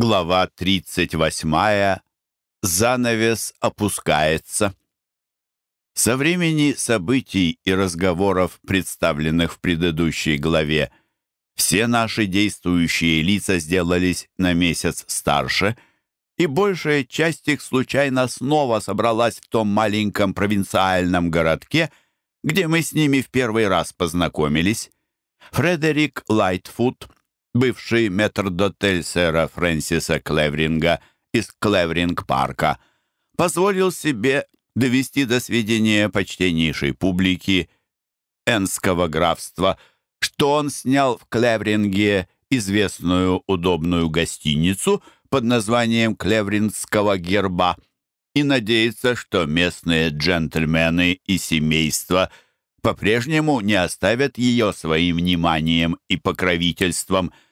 Глава 38. Занавес опускается. Со времени событий и разговоров, представленных в предыдущей главе, все наши действующие лица сделались на месяц старше, и большая часть их случайно снова собралась в том маленьком провинциальном городке, где мы с ними в первый раз познакомились. Фредерик Лайтфуд — бывший метрдотель сэра Фрэнсиса Клевринга из Клевринг-парка, позволил себе довести до сведения почтеннейшей публики Энского графства, что он снял в Клевринге известную удобную гостиницу под названием Клевринского герба и надеется, что местные джентльмены и семейства по-прежнему не оставят ее своим вниманием и покровительством –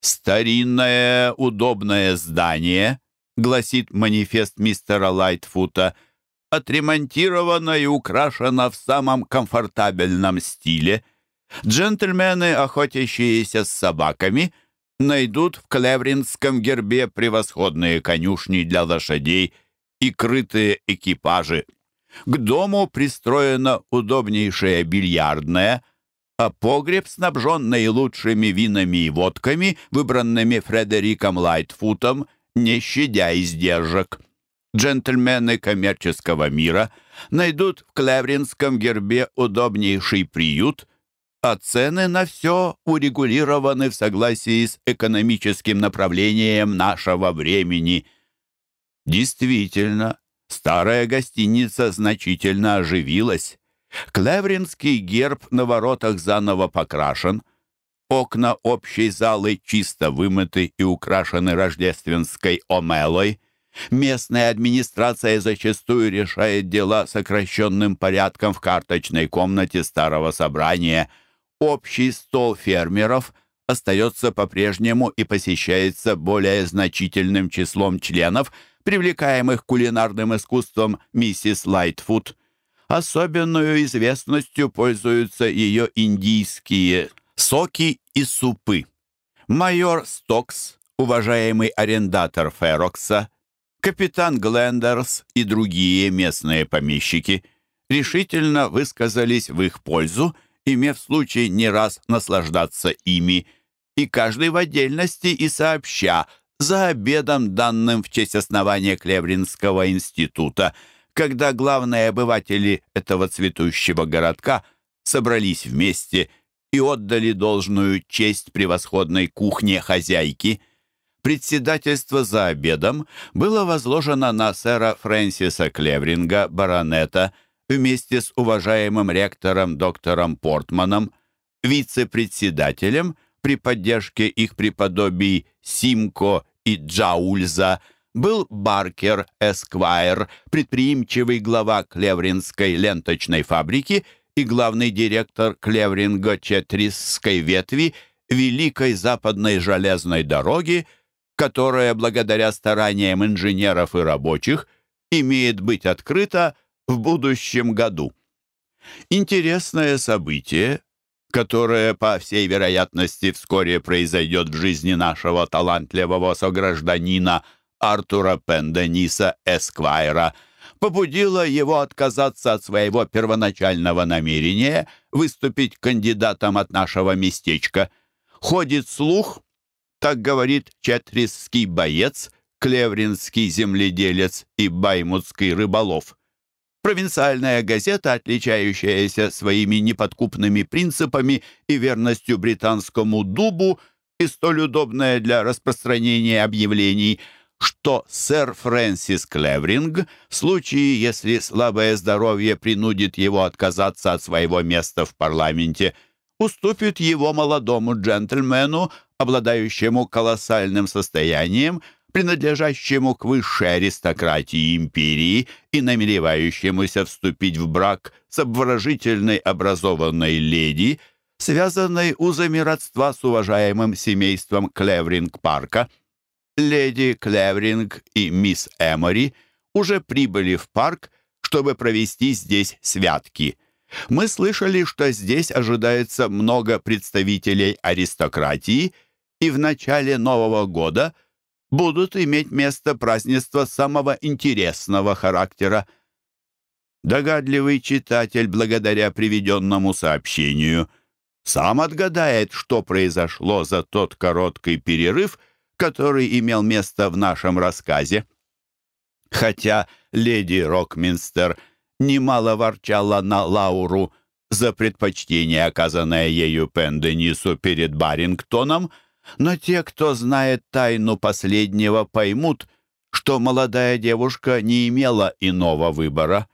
«Старинное удобное здание», — гласит манифест мистера Лайтфута, отремонтировано и украшено в самом комфортабельном стиле. Джентльмены, охотящиеся с собаками, найдут в Клевринском гербе превосходные конюшни для лошадей и крытые экипажи. К дому пристроена удобнейшая бильярдная — а погреб снабжен наилучшими винами и водками, выбранными Фредериком Лайтфутом, не щадя издержек. Джентльмены коммерческого мира найдут в Клевринском гербе удобнейший приют, а цены на все урегулированы в согласии с экономическим направлением нашего времени. Действительно, старая гостиница значительно оживилась. Клевринский герб на воротах заново покрашен, окна общей залы чисто вымыты и украшены рождественской омелой, местная администрация зачастую решает дела сокращенным порядком в карточной комнате старого собрания, общий стол фермеров остается по-прежнему и посещается более значительным числом членов, привлекаемых кулинарным искусством миссис Лайтфуд. Особенную известностью пользуются ее индийские соки и супы. Майор Стокс, уважаемый арендатор Ферокса, капитан Глендерс и другие местные помещики решительно высказались в их пользу, имев случай не раз наслаждаться ими, и каждый в отдельности и сообща за обедом, данным в честь основания Клевринского института – когда главные обыватели этого цветущего городка собрались вместе и отдали должную честь превосходной кухне хозяйки. Председательство за обедом было возложено на сэра Фрэнсиса Клевринга, баронета, вместе с уважаемым ректором доктором Портманом, вице-председателем при поддержке их преподобий Симко и Джаульза – был Баркер Эсквайр, предприимчивый глава Клевринской ленточной фабрики и главный директор Клевринго-Четрисской ветви Великой Западной железной дороги, которая, благодаря стараниям инженеров и рабочих, имеет быть открыта в будущем году. Интересное событие, которое, по всей вероятности, вскоре произойдет в жизни нашего талантливого согражданина – Артура Пендениса Эсквайра побудило его отказаться от своего первоначального намерения выступить кандидатом от нашего местечка. Ходит слух, так говорит четрисский боец, клевринский земледелец и баймутский рыболов. Провинциальная газета, отличающаяся своими неподкупными принципами и верностью британскому дубу, и столь удобная для распространения объявлений – что сэр Фрэнсис Клевринг, в случае, если слабое здоровье принудит его отказаться от своего места в парламенте, уступит его молодому джентльмену, обладающему колоссальным состоянием, принадлежащему к высшей аристократии империи и намеревающемуся вступить в брак с обворожительной образованной леди, связанной узами родства с уважаемым семейством Клевринг-парка – леди Клевринг и мисс Эмори уже прибыли в парк, чтобы провести здесь святки. Мы слышали, что здесь ожидается много представителей аристократии, и в начале Нового года будут иметь место празднества самого интересного характера. Догадливый читатель, благодаря приведенному сообщению, сам отгадает, что произошло за тот короткий перерыв, который имел место в нашем рассказе. Хотя леди Рокминстер немало ворчала на Лауру за предпочтение, оказанное ею Пенденису перед Барингтоном, но те, кто знает тайну последнего, поймут, что молодая девушка не имела иного выбора.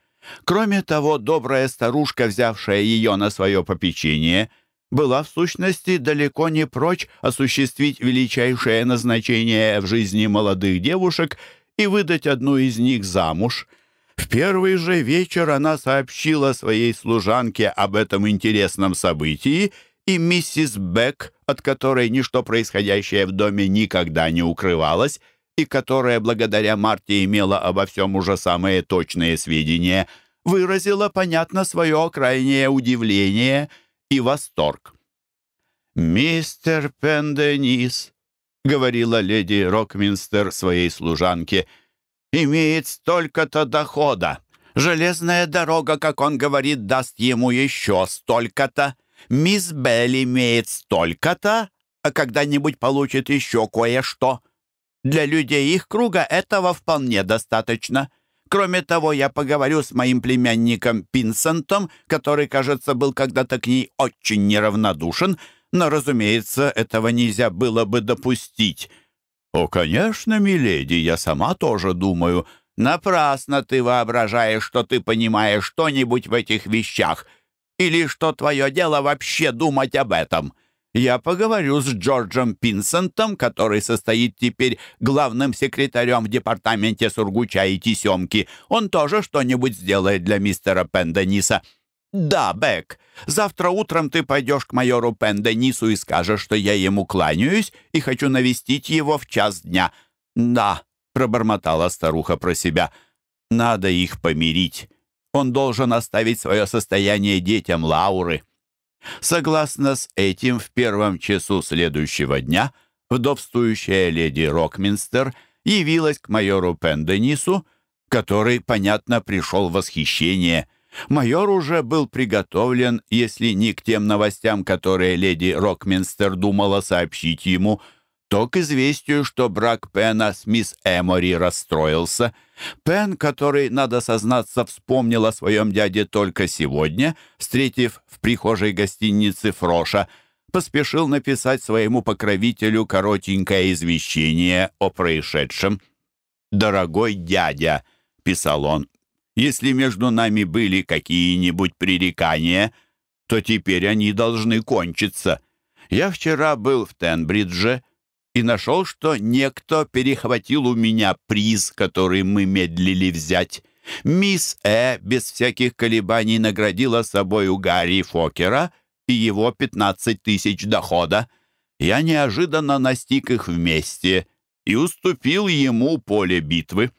Кроме того, добрая старушка, взявшая ее на свое попечение, была в сущности далеко не прочь осуществить величайшее назначение в жизни молодых девушек и выдать одну из них замуж. В первый же вечер она сообщила своей служанке об этом интересном событии, и миссис Бек, от которой ничто происходящее в доме никогда не укрывалось, и которая благодаря Марте имела обо всем уже самые точные сведения, выразила, понятно, свое крайнее удивление и восторг. «Мистер Пенденис», — говорила леди Рокминстер своей служанке, — «имеет столько-то дохода. Железная дорога, как он говорит, даст ему еще столько-то. Мисс Белль имеет столько-то, а когда-нибудь получит еще кое-что. Для людей их круга этого вполне достаточно. Кроме того, я поговорю с моим племянником Пинсентом, который, кажется, был когда-то к ней очень неравнодушен, но, разумеется, этого нельзя было бы допустить. «О, конечно, миледи, я сама тоже думаю. Напрасно ты воображаешь, что ты понимаешь что-нибудь в этих вещах, или что твое дело вообще думать об этом. Я поговорю с Джорджем Пинсентом, который состоит теперь главным секретарем в департаменте Сургуча и Тесемки. Он тоже что-нибудь сделает для мистера Пендениса. Да, Бек, завтра утром ты пойдешь к майору Пенденису и скажешь, что я ему кланяюсь и хочу навестить его в час дня. Да, пробормотала старуха про себя. Надо их помирить. Он должен оставить свое состояние детям Лауры. Согласно с этим, в первом часу следующего дня вдовствующая леди Рокминстер явилась к майору Пенденису, который, понятно, пришел в восхищение. Майор уже был приготовлен, если не к тем новостям, которые леди Рокминстер думала сообщить ему, то к известию, что брак Пена с мисс Эмори расстроился. Пен, который, надо сознаться, вспомнил о своем дяде только сегодня, встретив в прихожей гостиницы Фроша, поспешил написать своему покровителю коротенькое извещение о происшедшем. «Дорогой дядя», — писал он, — «если между нами были какие-нибудь пререкания, то теперь они должны кончиться. Я вчера был в Тенбридже, — и нашел, что некто перехватил у меня приз, который мы медлили взять. Мисс Э без всяких колебаний наградила собой у Гарри Фокера и его 15 тысяч дохода. Я неожиданно настиг их вместе и уступил ему поле битвы.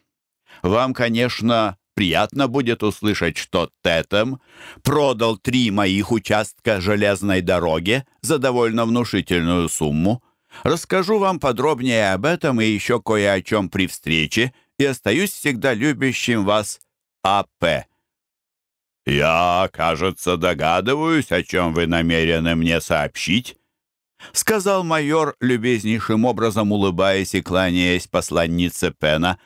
Вам, конечно, приятно будет услышать, что Тетем продал три моих участка железной дороги за довольно внушительную сумму. Расскажу вам подробнее об этом и еще кое о чем при встрече, и остаюсь всегда любящим вас А.П. «Я, кажется, догадываюсь, о чем вы намерены мне сообщить», сказал майор, любезнейшим образом улыбаясь и кланяясь посланнице Пена.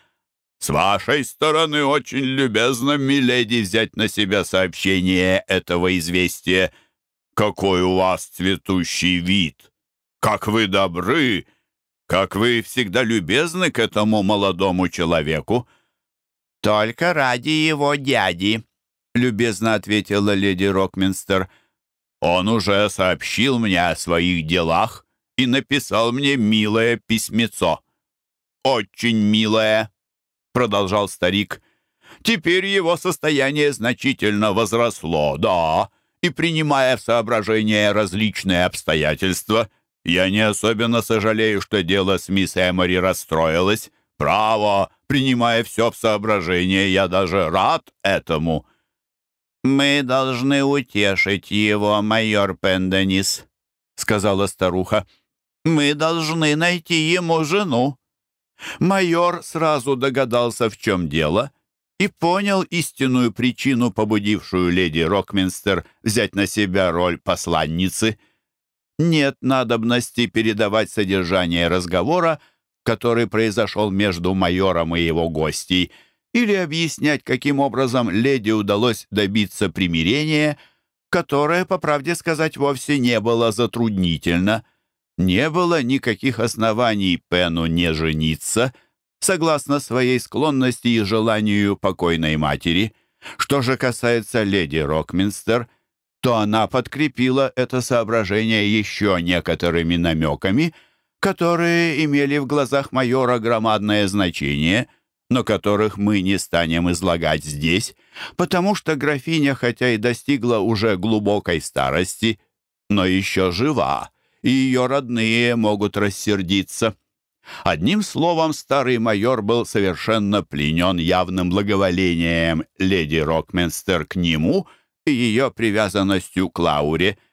«С вашей стороны очень любезно, миледи, взять на себя сообщение этого известия. Какой у вас цветущий вид!» Как вы добры! Как вы всегда любезны к этому молодому человеку!» «Только ради его дяди», — любезно ответила леди Рокминстер. «Он уже сообщил мне о своих делах и написал мне милое письмецо». «Очень милое», — продолжал старик. «Теперь его состояние значительно возросло, да, и, принимая в соображение различные обстоятельства, я не особенно сожалею, что дело с мисс Эмори расстроилось. Право, принимая все в соображение, я даже рад этому». «Мы должны утешить его, майор Пенденис», — сказала старуха. «Мы должны найти ему жену. Майор сразу догадался, в чем дело, и понял истинную причину, побудившую леди Рокминстер взять на себя роль посланницы. Нет надобности передавать содержание разговора, который произошел между майором и его гостей, или объяснять, каким образом леди удалось добиться примирения, которое, по правде сказать, вовсе не было затруднительно. Не было никаких оснований Пену не жениться, согласно своей склонности и желанию покойной матери. Что же касается леди Рокминстер, то она подкрепила это соображение еще некоторыми намеками — которые имели в глазах майора громадное значение, но которых мы не станем излагать здесь, потому что графиня, хотя и достигла уже глубокой старости, но еще жива, и ее родные могут рассердиться. Одним словом, старый майор был совершенно пленен явным благоволением леди Рокменстер к нему и ее привязанностью к Лауре —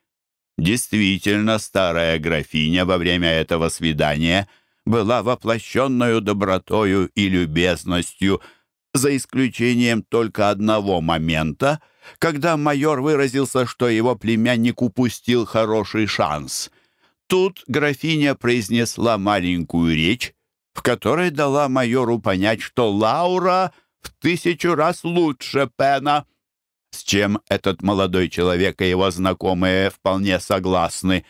Действительно, старая графиня во время этого свидания была воплощенную добротою и любезностью, за исключением только одного момента, когда майор выразился, что его племянник упустил хороший шанс. Тут графиня произнесла маленькую речь, в которой дала майору понять, что Лаура в тысячу раз лучше Пена — с чем этот молодой человек и его знакомые вполне согласны.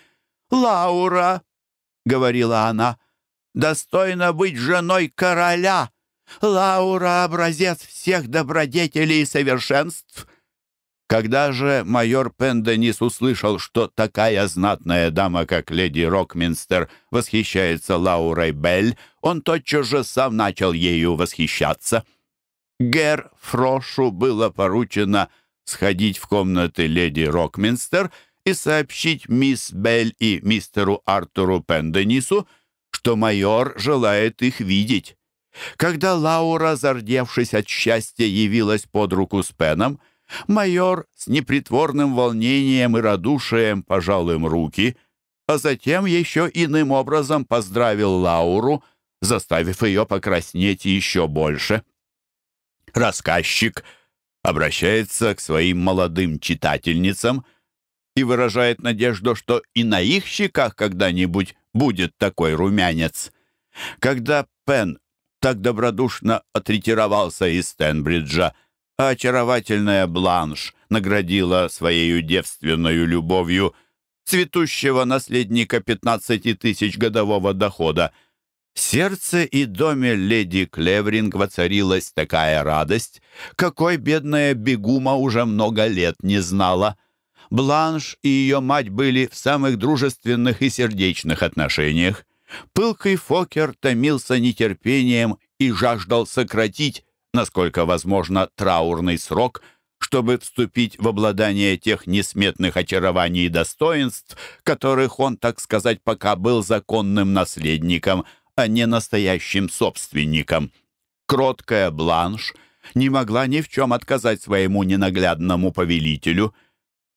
«Лаура», — говорила она, — «достойна быть женой короля. Лаура — образец всех добродетелей и совершенств». Когда же майор Пенденис услышал, что такая знатная дама, как леди Рокминстер, восхищается Лаурой Белль, он тотчас же сам начал ею восхищаться. Гер Фрошу было поручено сходить в комнаты леди Рокминстер и сообщить мисс Белль и мистеру Артуру Пенденису, что майор желает их видеть. Когда Лаура, зардевшись от счастья, явилась под руку с Пеном, майор с непритворным волнением и радушием пожал им руки, а затем еще иным образом поздравил Лауру, заставив ее покраснеть еще больше. Рассказчик — обращается к своим молодым читательницам и выражает надежду, что и на их щеках когда-нибудь будет такой румянец. Когда Пен так добродушно отретировался из Стенбриджа, а очаровательная Бланш наградила своей девственной любовью цветущего наследника 15 тысяч годового дохода, сердце и доме леди Клевринг воцарилась такая радость, какой бедная бегума уже много лет не знала. Бланш и ее мать были в самых дружественных и сердечных отношениях. Пылкий Фокер томился нетерпением и жаждал сократить, насколько возможно, траурный срок, чтобы вступить в обладание тех несметных очарований и достоинств, которых он, так сказать, пока был законным наследником – а не настоящим собственником. Кроткая Бланш не могла ни в чем отказать своему ненаглядному повелителю.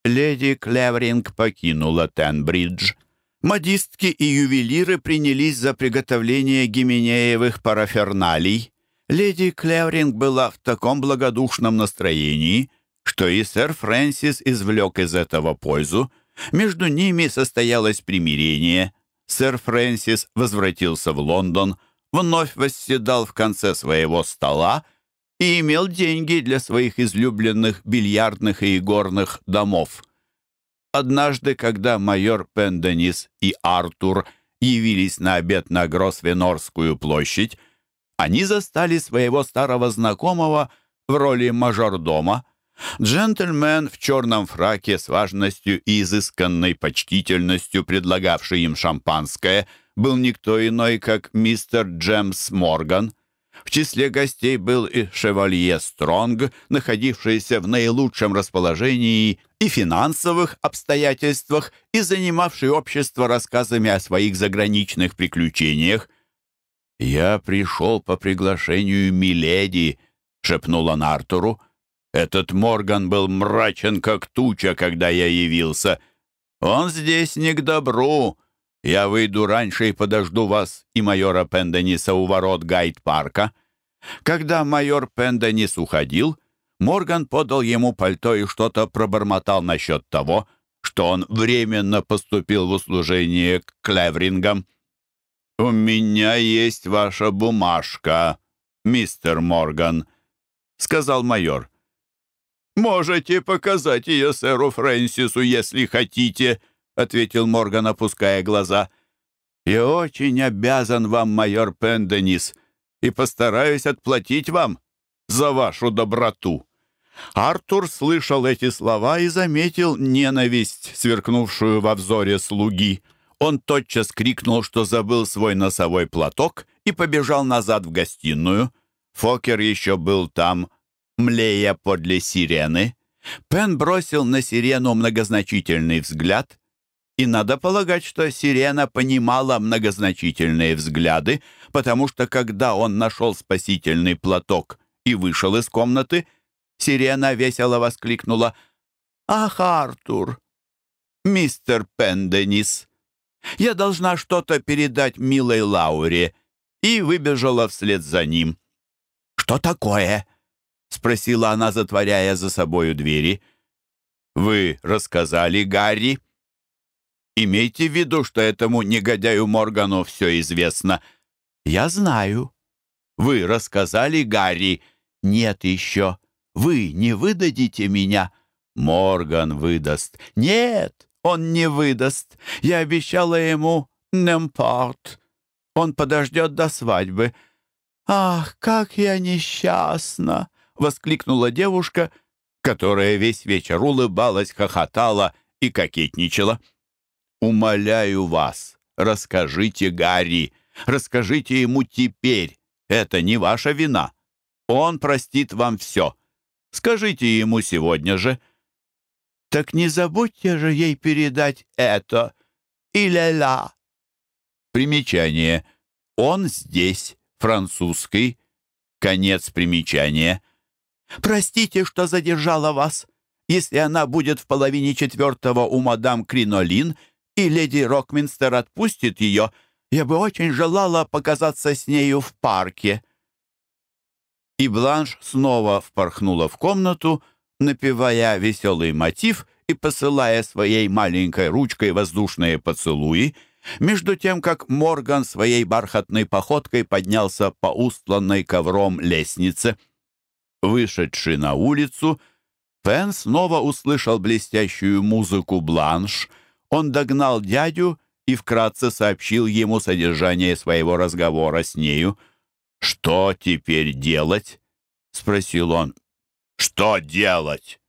Леди Клевринг покинула Тенбридж. Модистки и ювелиры принялись за приготовление гименеевых параферналий. Леди Клевринг была в таком благодушном настроении, что и сэр Фрэнсис извлек из этого пользу. Между ними состоялось примирение — сэр Фрэнсис возвратился в Лондон, вновь восседал в конце своего стола и имел деньги для своих излюбленных бильярдных и игорных домов. Однажды, когда майор Пенденис и Артур явились на обед на Гросвенорскую площадь, они застали своего старого знакомого в роли мажордома, Джентльмен в черном фраке с важностью и изысканной почтительностью, предлагавший им шампанское, был никто иной, как мистер Джемс Морган. В числе гостей был и шевалье Стронг, находившийся в наилучшем расположении и финансовых обстоятельствах и занимавший общество рассказами о своих заграничных приключениях. «Я пришел по приглашению Миледи», — шепнул он Артуру. Этот Морган был мрачен, как туча, когда я явился. Он здесь не к добру. Я выйду раньше и подожду вас и майора Пендениса у ворот Гайд-парка». Когда майор Пенденис уходил, Морган подал ему пальто и что-то пробормотал насчет того, что он временно поступил в услужение к Клеврингам. «У меня есть ваша бумажка, мистер Морган», — сказал майор. «Можете показать ее сэру Фрэнсису, если хотите», — ответил Морган, опуская глаза. «Я очень обязан вам, майор Пенденис, и постараюсь отплатить вам за вашу доброту». Артур слышал эти слова и заметил ненависть, сверкнувшую во взоре слуги. Он тотчас крикнул, что забыл свой носовой платок и побежал назад в гостиную. Фокер еще был там, млея подле сирены. Пен бросил на сирену многозначительный взгляд, и надо полагать, что сирена понимала многозначительные взгляды, потому что когда он нашел спасительный платок и вышел из комнаты, сирена весело воскликнула «Ах, Артур! Мистер Пенденис! Я должна что-то передать милой Лауре!» и выбежала вслед за ним. «Что такое?» — спросила она, затворяя за собою двери. «Вы рассказали Гарри?» «Имейте в виду, что этому негодяю Моргану все известно». «Я знаю». «Вы рассказали Гарри?» «Нет еще. Вы не выдадите меня?» «Морган выдаст». «Нет, он не выдаст. Я обещала ему «немпорт». Он подождет до свадьбы». «Ах, как я несчастна!» Воскликнула девушка, которая весь вечер улыбалась, хохотала и кокетничала. «Умоляю вас, расскажите Гарри, расскажите ему теперь. Это не ваша вина. Он простит вам все. Скажите ему сегодня же». «Так не забудьте же ей передать это. Иля-ля». Примечание. «Он здесь, французский». Конец примечания. Простите, что задержала вас. Если она будет в половине четвертого у мадам Кринолин, и леди Рокминстер отпустит ее, я бы очень желала показаться с нею в парке». И Бланш снова впорхнула в комнату, напевая веселый мотив и посылая своей маленькой ручкой воздушные поцелуи, между тем, как Морган своей бархатной походкой поднялся по устланной ковром лестнице. Вышедший на улицу, Пен снова услышал блестящую музыку бланш. Он догнал дядю и вкратце сообщил ему содержание своего разговора с нею. «Что теперь делать?» — спросил он. «Что делать?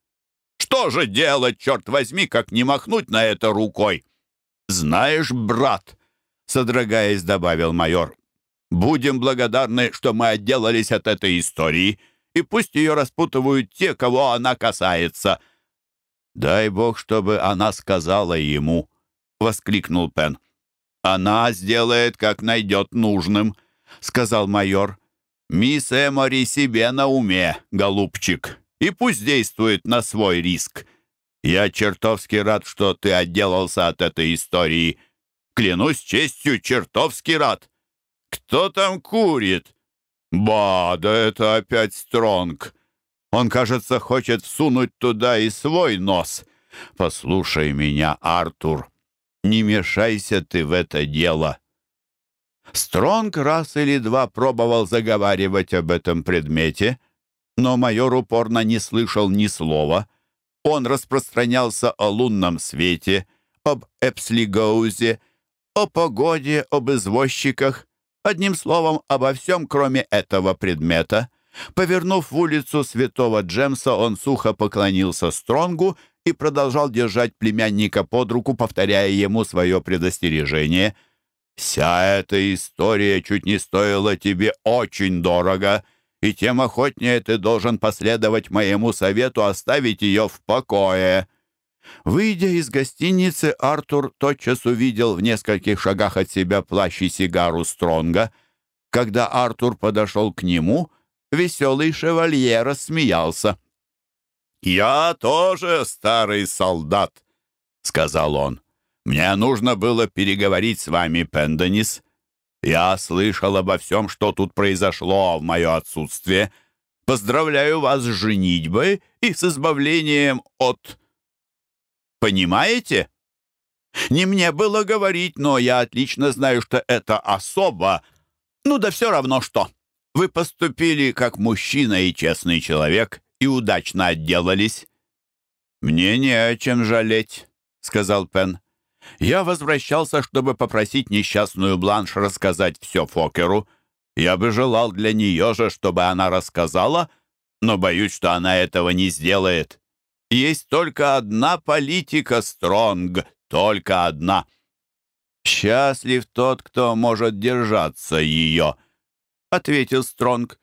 Что же делать, черт возьми, как не махнуть на это рукой?» «Знаешь, брат», — содрогаясь, добавил майор, «будем благодарны, что мы отделались от этой истории» и пусть ее распутывают те, кого она касается». «Дай бог, чтобы она сказала ему», — воскликнул Пен. «Она сделает, как найдет нужным», — сказал майор. «Мисс Эмори себе на уме, голубчик, и пусть действует на свой риск. Я чертовски рад, что ты отделался от этой истории. Клянусь честью, чертовски рад. Кто там курит?» «Ба, да это опять Стронг. Он, кажется, хочет всунуть туда и свой нос. Послушай меня, Артур, не мешайся ты в это дело». Стронг раз или два пробовал заговаривать об этом предмете, но майор упорно не слышал ни слова. Он распространялся о лунном свете, об Эпслигоузе, о погоде, об извозчиках, Одним словом, обо всем, кроме этого предмета. Повернув в улицу святого Джемса, он сухо поклонился Стронгу и продолжал держать племянника под руку, повторяя ему свое предостережение. «Вся эта история чуть не стоила тебе очень дорого, и тем охотнее ты должен последовать моему совету оставить ее в покое». Выйдя из гостиницы, Артур тотчас увидел в нескольких шагах от себя плащ и сигару Стронга. Когда Артур подошел к нему, веселый шевалье рассмеялся. «Я тоже старый солдат», — сказал он. Мне нужно было переговорить с вами, Пенденис. Я слышал обо всем, что тут произошло в мое отсутствие. Поздравляю вас с женитьбой и с избавлением от... Понимаете? Не мне было говорить, но я отлично знаю, что это особо. Ну да все равно что. Вы поступили как мужчина и честный человек и удачно отделались. «Мне не о чем жалеть», — сказал Пен. «Я возвращался, чтобы попросить несчастную Бланш рассказать все Фокеру. Я бы желал для нее же, чтобы она рассказала, но боюсь, что она этого не сделает. Есть только одна политика, Стронг, только одна. Счастлив тот, кто может держаться ее», — ответил Стронг.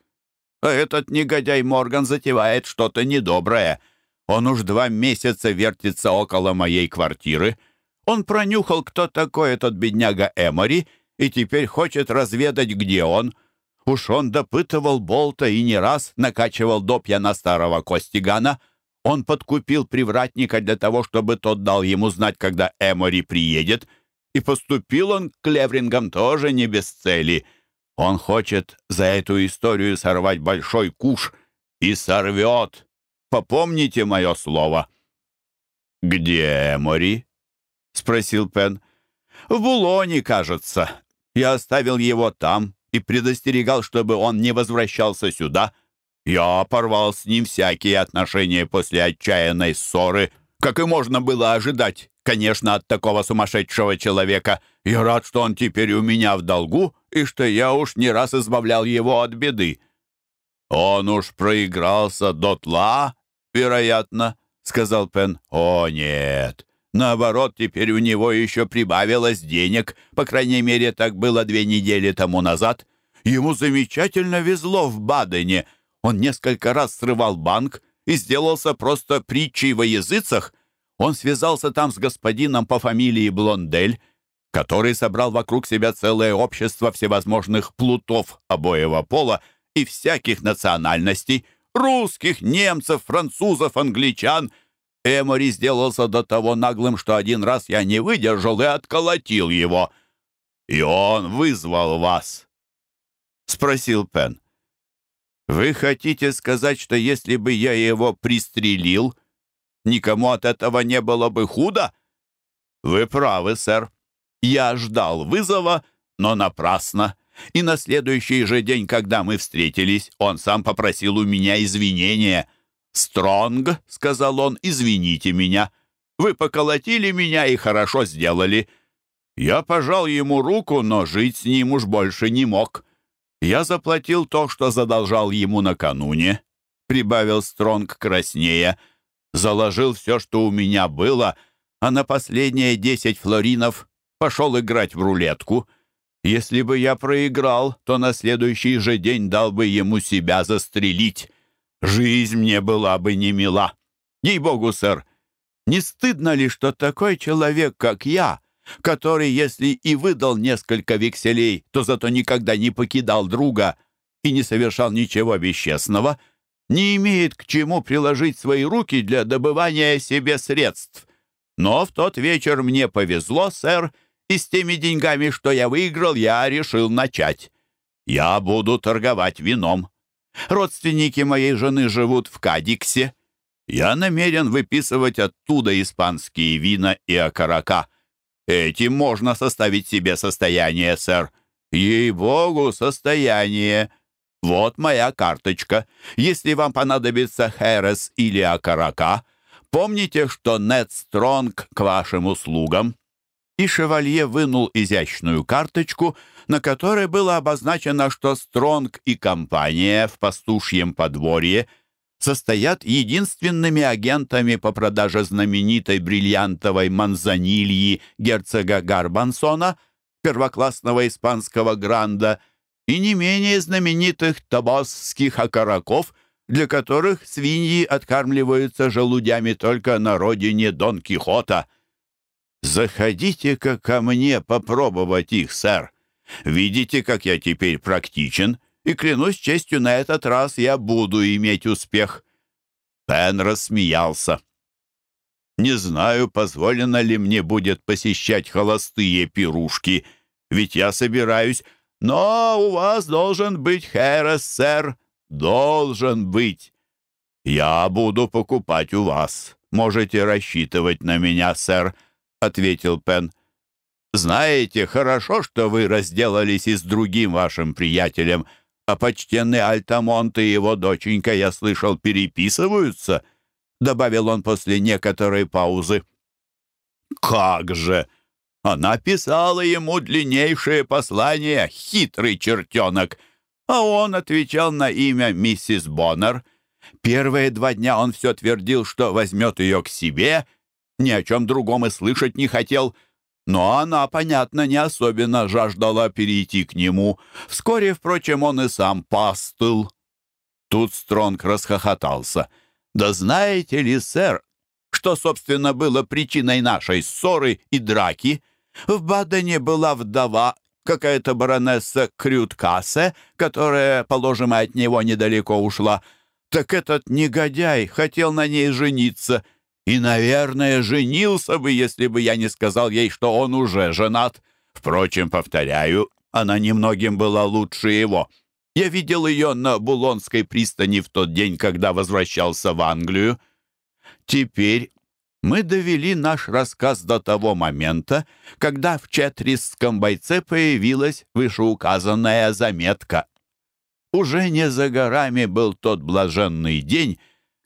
«А этот негодяй Морган затевает что-то недоброе». Он уж два месяца вертится около моей квартиры. Он пронюхал, кто такой этот бедняга Эмори, и теперь хочет разведать, где он. Уж он допытывал Болта и не раз накачивал допья на старого Костигана. Он подкупил привратника для того, чтобы тот дал ему знать, когда Эмори приедет. И поступил он к Леврингам тоже не без цели. Он хочет за эту историю сорвать большой куш и сорвет. Попомните мое слово». «Где Эмори?» — спросил Пен. «В Булоне, кажется. Я оставил его там и предостерегал, чтобы он не возвращался сюда. Я порвал с ним всякие отношения после отчаянной ссоры, как и можно было ожидать, конечно, от такого сумасшедшего человека. Я рад, что он теперь у меня в долгу и что я уж не раз избавлял его от беды. Он уж проигрался дотла вероятно», — сказал Пен. «О, нет. Наоборот, теперь у него еще прибавилось денег. По крайней мере, так было две недели тому назад. Ему замечательно везло в Бадене. Он несколько раз срывал банк и сделался просто притчей во языцах. Он связался там с господином по фамилии Блондель, который собрал вокруг себя целое общество всевозможных плутов обоего пола и всяких национальностей — Русских, немцев, французов, англичан. Эмори сделался до того наглым, что один раз я не выдержал и отколотил его. И он вызвал вас. Спросил Пен. Вы хотите сказать, что если бы я его пристрелил, никому от этого не было бы худо? Вы правы, сэр. Я ждал вызова, но напрасно. И на следующий же день, когда мы встретились, он сам попросил у меня извинения. «Стронг», — сказал он, — «извините меня. Вы поколотили меня и хорошо сделали». Я пожал ему руку, но жить с ним уж больше не мог. Я заплатил то, что задолжал ему накануне, — прибавил Стронг краснее. Заложил все, что у меня было, а на последние десять флоринов пошел играть в рулетку — если бы я проиграл, то на следующий же день дал бы ему себя застрелить. Жизнь мне была бы не мила. Ей-богу, сэр, не стыдно ли, что такой человек, как я, который, если и выдал несколько векселей, то зато никогда не покидал друга и не совершал ничего бесчестного, не имеет к чему приложить свои руки для добывания себе средств. Но в тот вечер мне повезло, сэр, — и с теми деньгами, что я выиграл, я решил начать. Я буду торговать вином. Родственники моей жены живут в Кадиксе. Я намерен выписывать оттуда испанские вина и окорока. Этим можно составить себе состояние, сэр. Ей-богу, состояние. Вот моя карточка. Если вам понадобится Херес или окорока, помните, что Нед Стронг к вашим услугам и шевалье вынул изящную карточку, на которой было обозначено, что Стронг и компания в пастушьем подворье состоят единственными агентами по продаже знаменитой бриллиантовой манзанильи герцога Гарбансона, первоклассного испанского гранда, и не менее знаменитых табасских окороков, для которых свиньи откармливаются желудями только на родине Дон Кихота — Заходите-ка ко мне попробовать их, сэр. Видите, как я теперь практичен, и, клянусь честью, на этот раз я буду иметь успех». Пен рассмеялся. Не знаю, позволено ли мне будет посещать холостые пирушки, ведь я собираюсь... Но у вас должен быть Хэрос, сэр, должен быть. Я буду покупать у вас. Можете рассчитывать на меня, сэр, — ответил Пен. Знаете, хорошо, что вы разделались и с другим вашим приятелем, а почтенный Альтамонт и его доченька, я слышал, переписываются —— добавил он после некоторой паузы. «Как же! Она писала ему длиннейшее послание, хитрый чертенок!» А он отвечал на имя миссис Боннер. Первые два дня он все твердил, что возьмет ее к себе, ни о чем другом и слышать не хотел. Но она, понятно, не особенно жаждала перейти к нему. Вскоре, впрочем, он и сам пастыл. Тут Стронг расхохотался — да знаете ли, сэр, что, собственно, было причиной нашей ссоры и драки? В Бадене была вдова, какая-то баронесса Крюткассе, которая, положим, от него недалеко ушла. Так этот негодяй хотел на ней жениться. И, наверное, женился бы, если бы я не сказал ей, что он уже женат. Впрочем, повторяю, она немногим была лучше его. Я видел ее на Булонской пристани в тот день, когда возвращался в Англию. Теперь мы довели наш рассказ до того момента, когда в четрисском бойце появилась вышеуказанная заметка. Уже не за горами был тот блаженный день,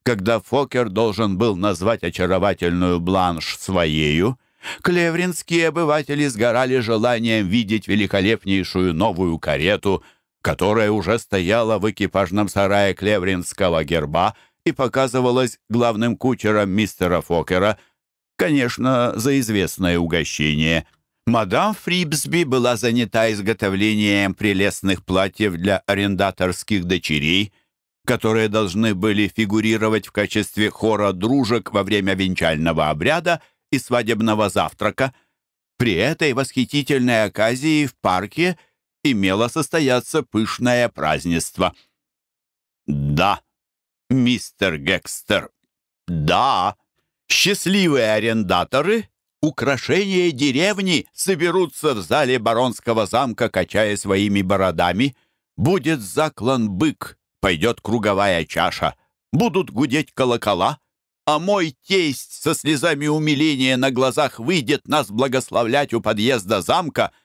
когда Фокер должен был назвать очаровательную бланш своею. Клевринские обыватели сгорали желанием видеть великолепнейшую новую карету — которая уже стояла в экипажном сарае клевринского герба и показывалась главным кучером мистера Фокера, конечно, за известное угощение. Мадам Фрибсби была занята изготовлением прелестных платьев для арендаторских дочерей, которые должны были фигурировать в качестве хора дружек во время венчального обряда и свадебного завтрака. При этой восхитительной оказии в парке – имело состояться пышное празднество. Да, мистер Гекстер, да, счастливые арендаторы, украшения деревни соберутся в зале баронского замка, качая своими бородами. Будет заклан бык, пойдет круговая чаша, будут гудеть колокола, а мой тесть со слезами умиления на глазах выйдет нас благословлять у подъезда замка —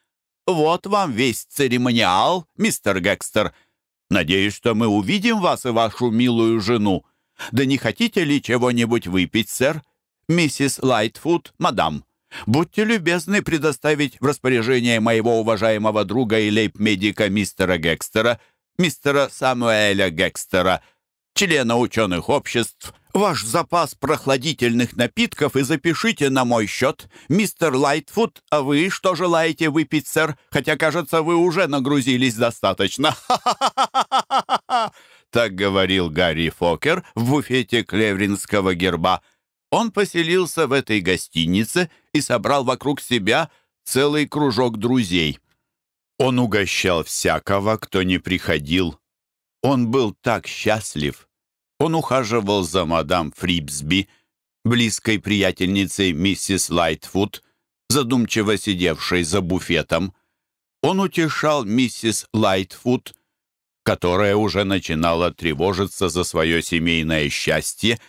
вот вам весь церемониал, мистер Гекстер. Надеюсь, что мы увидим вас и вашу милую жену. Да не хотите ли чего-нибудь выпить, сэр? Миссис Лайтфуд, мадам, будьте любезны предоставить в распоряжение моего уважаемого друга и лейб-медика мистера Гекстера, мистера Самуэля Гекстера, члена ученых обществ, ваш запас прохладительных напитков и запишите на мой счет. Мистер Лайтфуд, а вы что желаете выпить, сэр? Хотя, кажется, вы уже нагрузились достаточно. Так говорил Гарри Фокер в буфете Клевринского герба. Он поселился в этой гостинице и собрал вокруг себя целый кружок друзей. Он угощал всякого, кто не приходил. Он был так счастлив, он ухаживал за мадам Фрибсби, близкой приятельницей миссис Лайтфуд, задумчиво сидевшей за буфетом. Он утешал миссис Лайтфуд, которая уже начинала тревожиться за свое семейное счастье,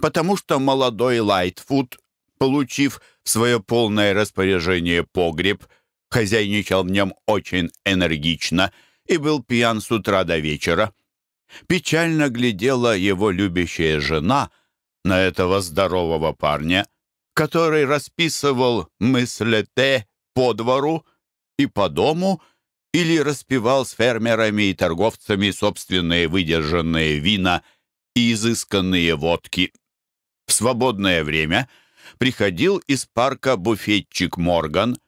потому что молодой Лайтфуд, получив в свое полное распоряжение погреб, хозяйничал в нем очень энергично и был пьян с утра до вечера. Печально глядела его любящая жена на этого здорового парня, который расписывал мыслете по двору и по дому или распивал с фермерами и торговцами собственные выдержанные вина и изысканные водки. В свободное время приходил из парка буфетчик Морган,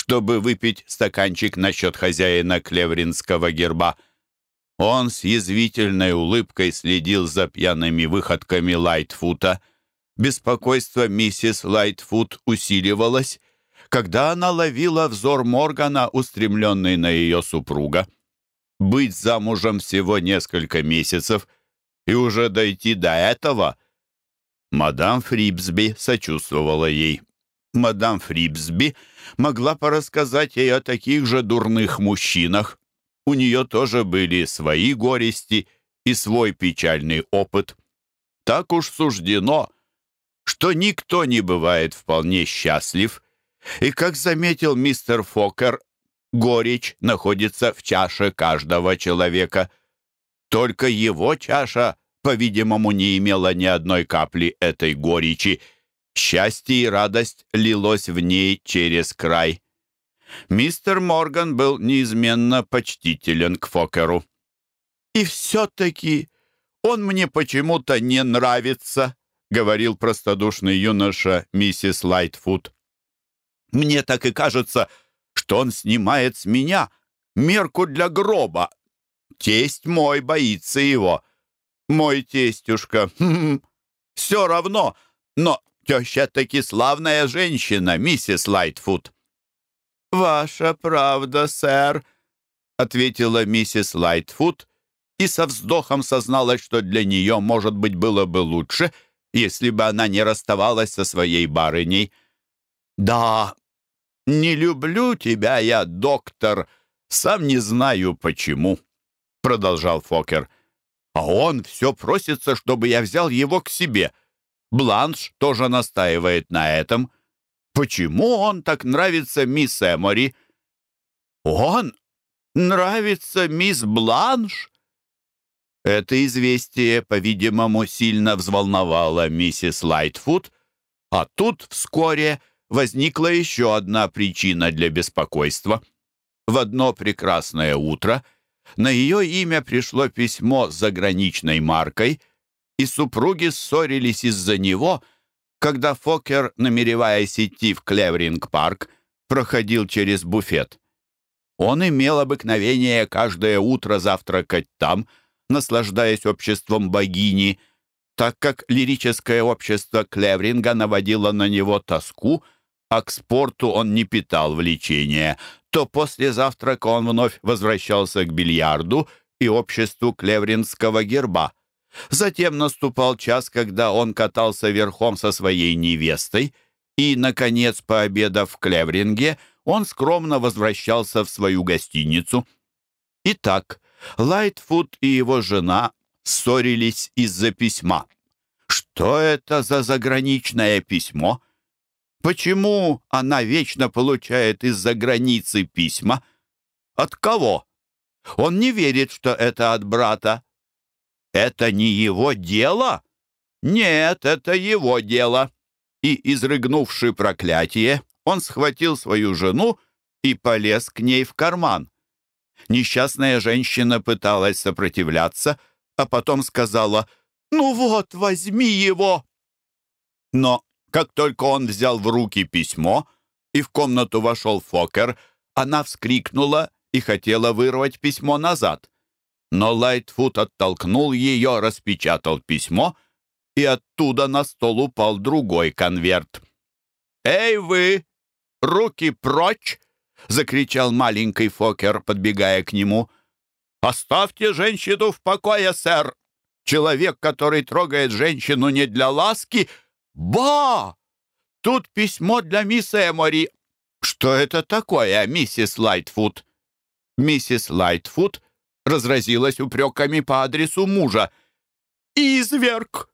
чтобы выпить стаканчик насчет хозяина клевринского герба – он с язвительной улыбкой следил за пьяными выходками Лайтфута. Беспокойство миссис Лайтфут усиливалось, когда она ловила взор Моргана, устремленный на ее супруга. Быть замужем всего несколько месяцев и уже дойти до этого Мадам Фрибсби сочувствовала ей. Мадам Фрибсби могла порассказать ей о таких же дурных мужчинах. У нее тоже были свои горести и свой печальный опыт. Так уж суждено, что никто не бывает вполне счастлив, и, как заметил мистер Фокер, горечь находится в чаше каждого человека. Только его чаша, по-видимому, не имела ни одной капли этой горечи. Счастье и радость лилось в ней через край. Мистер Морган был неизменно почтителен к Фокеру. «И все-таки он мне почему-то не нравится», — говорил простодушный юноша миссис Лайтфуд. «Мне так и кажется, что он снимает с меня мерку для гроба. Тесть мой боится его. Мой тестюшка, все равно, но теща таки славная женщина, миссис Лайтфуд». «Ваша правда, сэр», — ответила миссис Лайтфуд и со вздохом созналась, что для нее, может быть, было бы лучше, если бы она не расставалась со своей барыней. «Да, не люблю тебя я, доктор, сам не знаю почему», — продолжал Фокер. «А он все просится, чтобы я взял его к себе. Бланш тоже настаивает на этом». Почему он так нравится мисс Эмори? Он нравится мисс Бланш? Это известие, по-видимому, сильно взволновало миссис Лайтфуд, а тут вскоре возникла еще одна причина для беспокойства. В одно прекрасное утро на ее имя пришло письмо с заграничной маркой, и супруги ссорились из-за него — когда Фокер, намереваясь идти в Клевринг-парк, проходил через буфет. Он имел обыкновение каждое утро завтракать там, наслаждаясь обществом богини, так как лирическое общество Клевринга наводило на него тоску, а к спорту он не питал влечения, то после завтрака он вновь возвращался к бильярду и обществу Клевринского герба. Затем наступал час, когда он катался верхом со своей невестой, и, наконец, пообедав в Клевринге, он скромно возвращался в свою гостиницу. Итак, Лайтфуд и его жена ссорились из-за письма. Что это за заграничное письмо? Почему она вечно получает из-за границы письма? От кого? Он не верит, что это от брата. Это не его дело? Нет, это его дело. И, изрыгнувши проклятие, он схватил свою жену и полез к ней в карман. Несчастная женщина пыталась сопротивляться, а потом сказала «Ну вот, возьми его!» Но как только он взял в руки письмо и в комнату вошел Фокер, она вскрикнула и хотела вырвать письмо назад. Но Лайтфуд оттолкнул ее, распечатал письмо, и оттуда на стол упал другой конверт. «Эй вы! Руки прочь!» — закричал маленький Фокер, подбегая к нему. «Оставьте женщину в покое, сэр! Человек, который трогает женщину не для ласки... Ба! Тут письмо для мисс Эмори. Что это такое, миссис Лайтфуд?» Миссис Лайтфуд разразилась упреками по адресу мужа. «Изверг!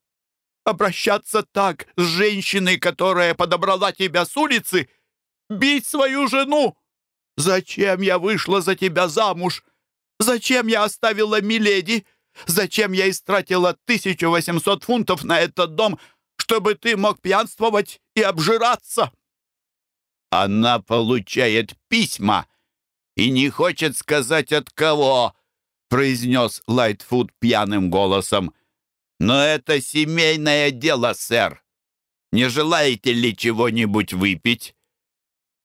Обращаться так с женщиной, которая подобрала тебя с улицы? Бить свою жену? Зачем я вышла за тебя замуж? Зачем я оставила Миледи? Зачем я истратила 1800 фунтов на этот дом, чтобы ты мог пьянствовать и обжираться?» Она получает письма и не хочет сказать от кого, — произнес Лайтфуд пьяным голосом. «Но это семейное дело, сэр. Не желаете ли чего-нибудь выпить?»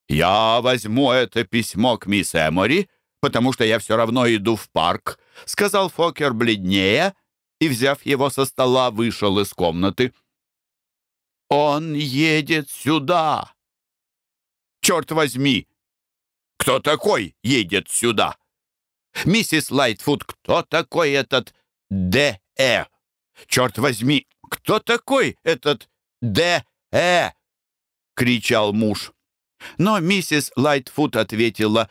«Я возьму это письмо к мисс Эмори, потому что я все равно иду в парк», — сказал Фокер бледнее и, взяв его со стола, вышел из комнаты. «Он едет сюда!» «Черт возьми! Кто такой едет сюда?» «Миссис Лайтфуд, кто такой этот Д.Э.? Черт возьми, кто такой этот Д. Э!» — кричал муж. Но миссис Лайтфуд ответила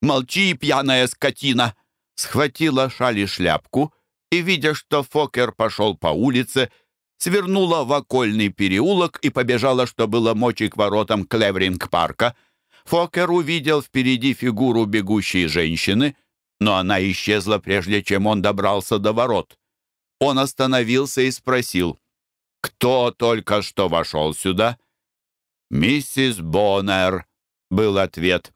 «Молчи, пьяная скотина!» Схватила шаль и шляпку и, видя, что Фокер пошел по улице, свернула в окольный переулок и побежала, что было мочи к воротам Клевринг-парка. Фокер увидел впереди фигуру бегущей женщины, но она исчезла, прежде чем он добрался до ворот. Он остановился и спросил, «Кто только что вошел сюда?» «Миссис Боннер», — был ответ.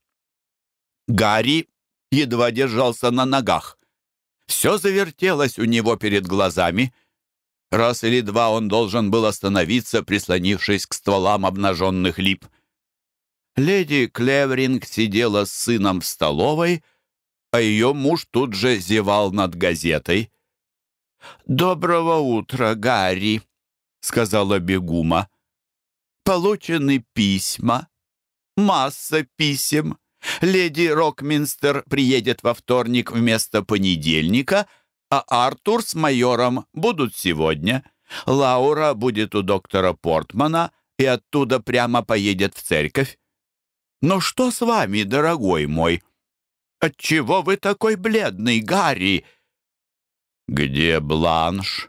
Гарри едва держался на ногах. Все завертелось у него перед глазами — Раз или два он должен был остановиться, прислонившись к стволам обнаженных лип. Леди Клевринг сидела с сыном в столовой, а ее муж тут же зевал над газетой. «Доброго утра, Гарри», — сказала Бегума. «Получены письма, масса писем. Леди Рокминстер приедет во вторник вместо понедельника — а Артур с майором будут сегодня. Лаура будет у доктора Портмана и оттуда прямо поедет в церковь. Но что с вами, дорогой мой? Отчего вы такой бледный, Гарри? Где Бланш?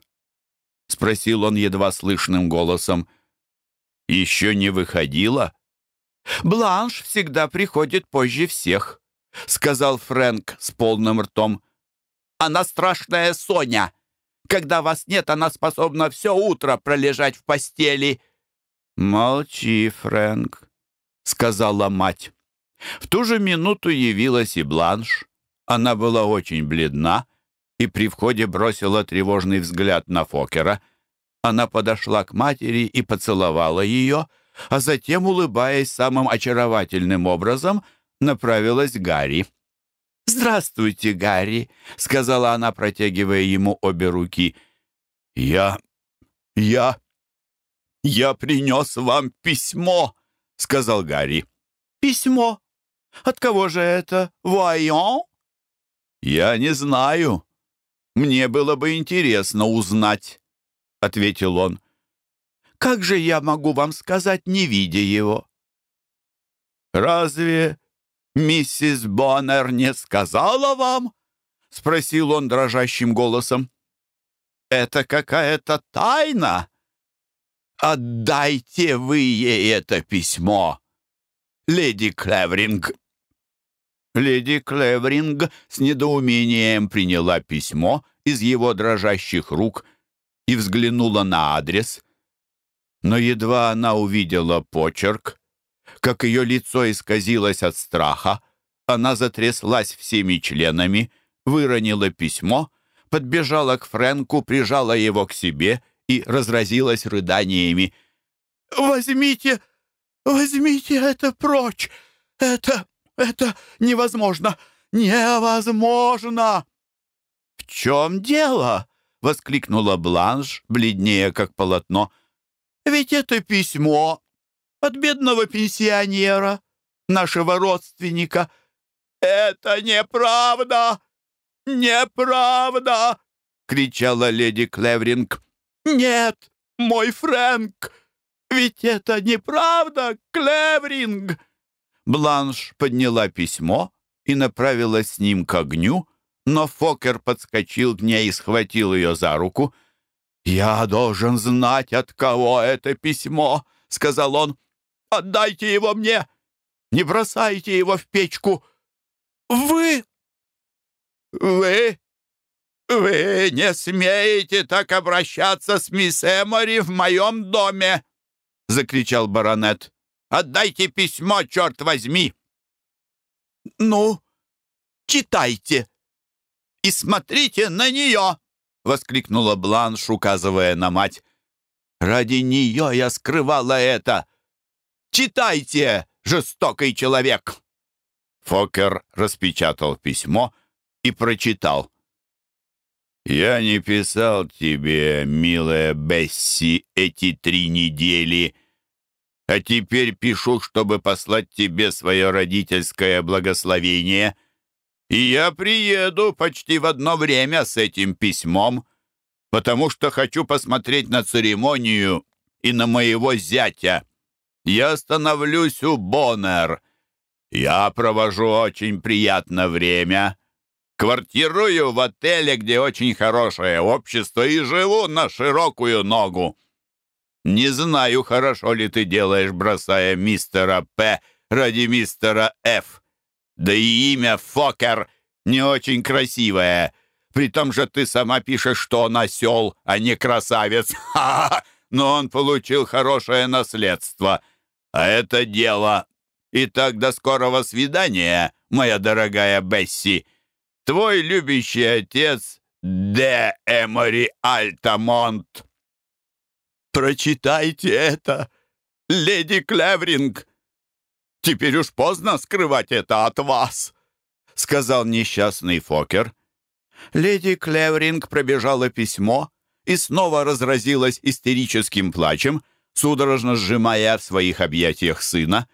Спросил он едва слышным голосом. Еще не выходила? Бланш всегда приходит позже всех, сказал Фрэнк с полным ртом. Она страшная Соня. Когда вас нет, она способна все утро пролежать в постели». «Молчи, Фрэнк», — сказала мать. В ту же минуту явилась и Бланш. Она была очень бледна и при входе бросила тревожный взгляд на Фокера. Она подошла к матери и поцеловала ее, а затем, улыбаясь самым очаровательным образом, направилась к Гарри. «Здравствуйте, Гарри», — сказала она, протягивая ему обе руки. «Я... я... я принес вам письмо», — сказал Гарри. «Письмо? От кого же это? Вуайон?» «Я не знаю. Мне было бы интересно узнать», — ответил он. «Как же я могу вам сказать, не видя его?» «Разве «Миссис Боннер не сказала вам?» — спросил он дрожащим голосом. «Это какая-то тайна. Отдайте вы ей это письмо, леди Клевринг». Леди Клевринг с недоумением приняла письмо из его дрожащих рук и взглянула на адрес. Но едва она увидела почерк, как ее лицо исказилось от страха, она затряслась всеми членами, выронила письмо, подбежала к Фрэнку, прижала его к себе и разразилась рыданиями. «Возьмите, возьмите это прочь! Это, это невозможно! Невозможно!» «В чем дело?» — воскликнула Бланш, бледнее, как полотно. «Ведь это письмо от бедного пенсионера, нашего родственника. «Это неправда! Неправда!» — кричала леди Клевринг. «Нет, мой Фрэнк! Ведь это неправда, Клевринг!» Бланш подняла письмо и направилась с ним к огню, но Фокер подскочил к ней и схватил ее за руку. «Я должен знать, от кого это письмо», — сказал он. Отдайте его мне! Не бросайте его в печку! Вы... Вы... Вы не смеете так обращаться с мисс Эмори в моем доме!» — закричал баронет. «Отдайте письмо, черт возьми!» «Ну, читайте и смотрите на нее!» — воскликнула Бланш, указывая на мать. «Ради нее я скрывала это!» Читайте, жестокий человек!» Фокер распечатал письмо и прочитал. «Я не писал тебе, милая Бесси, эти три недели, а теперь пишу, чтобы послать тебе свое родительское благословение, и я приеду почти в одно время с этим письмом, потому что хочу посмотреть на церемонию и на моего зятя. Я остановлюсь у Боннер. Я провожу очень приятное время. Квартирую в отеле, где очень хорошее общество, и живу на широкую ногу. Не знаю, хорошо ли ты делаешь, бросая мистера П ради мистера Ф. Да и имя Фокер не очень красивое. При том же ты сама пишешь, что он осел, а не красавец. Ха -ха. Но он получил хорошее наследство. А это дело. Итак, до скорого свидания, моя дорогая Бесси. Твой любящий отец Д. Эмори Альтамонт. Прочитайте это, леди Клевринг. Теперь уж поздно скрывать это от вас, сказал несчастный Фокер. Леди Клевринг пробежала письмо и снова разразилась истерическим плачем, судорожно сжимая в своих объятиях сына.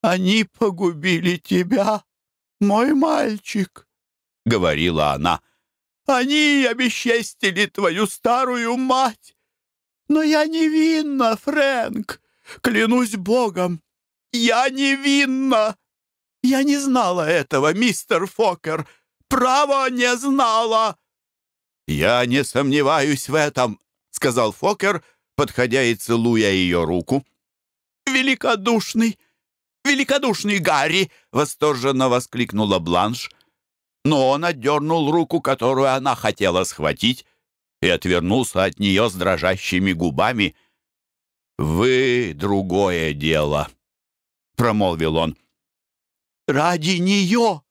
«Они погубили тебя, мой мальчик», — говорила она. «Они обесчестили твою старую мать. Но я невинна, Фрэнк, клянусь Богом, я невинна. Я не знала этого, мистер Фокер, право не знала». «Я не сомневаюсь в этом», — сказал Фокер, подходя и целуя ее руку. «Великодушный, великодушный Гарри!» — восторженно воскликнула Бланш. Но он отдернул руку, которую она хотела схватить, и отвернулся от нее с дрожащими губами. «Вы другое дело», — промолвил он. «Ради нее!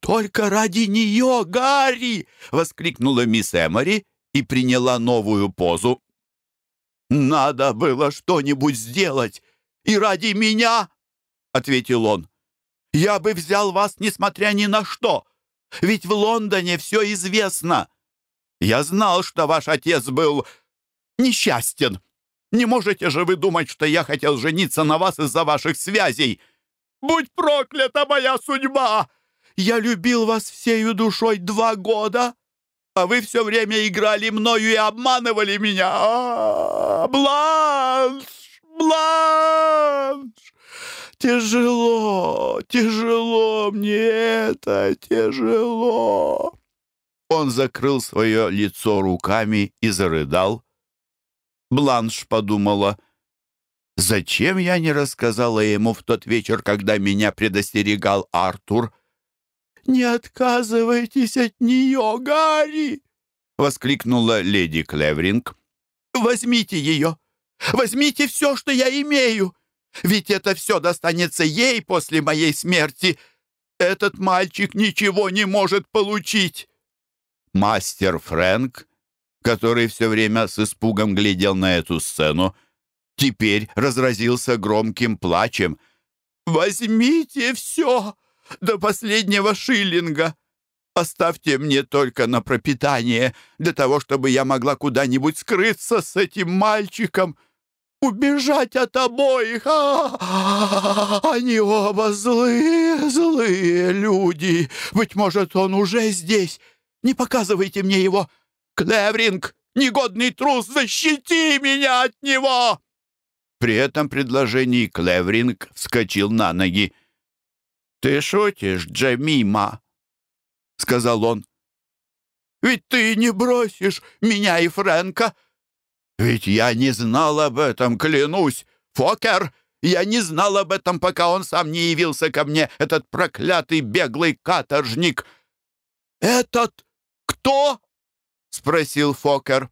Только ради нее, Гарри!» — воскликнула мисс Эмори и приняла новую позу. «Надо было что-нибудь сделать, и ради меня!» — ответил он. «Я бы взял вас, несмотря ни на что, ведь в Лондоне все известно. Я знал, что ваш отец был несчастен. Не можете же вы думать, что я хотел жениться на вас из-за ваших связей? Будь проклята моя судьба! Я любил вас всею душой два года, а вы все время играли мною и обманывали меня. А, Бланш! Бланш! Тяжело, тяжело мне это, тяжело. Он закрыл свое лицо руками и зарыдал. Бланш подумала, «Зачем я не рассказала ему в тот вечер, когда меня предостерегал Артур?» «Не отказывайтесь от нее, Гарри!» — воскликнула леди Клевринг. «Возьмите ее! Возьмите все, что я имею! Ведь это все достанется ей после моей смерти! Этот мальчик ничего не может получить!» Мастер Фрэнк, который все время с испугом глядел на эту сцену, теперь разразился громким плачем. «Возьмите все до последнего шиллинга! Оставьте мне только на пропитание, для того, чтобы я могла куда-нибудь скрыться с этим мальчиком!» убежать от обоих. А, -а, -а они оба злые, злые люди. Быть может, он уже здесь. Не показывайте мне его. Клевринг, негодный трус, защити меня от него!» При этом предложении Клевринг вскочил на ноги. «Ты шутишь, Джемима?» — сказал он. «Ведь ты не бросишь меня и Фрэнка!» «Ведь я не знал об этом, клянусь! Фокер, я не знал об этом, пока он сам не явился ко мне, этот проклятый беглый каторжник!» «Этот кто?» — спросил Фокер.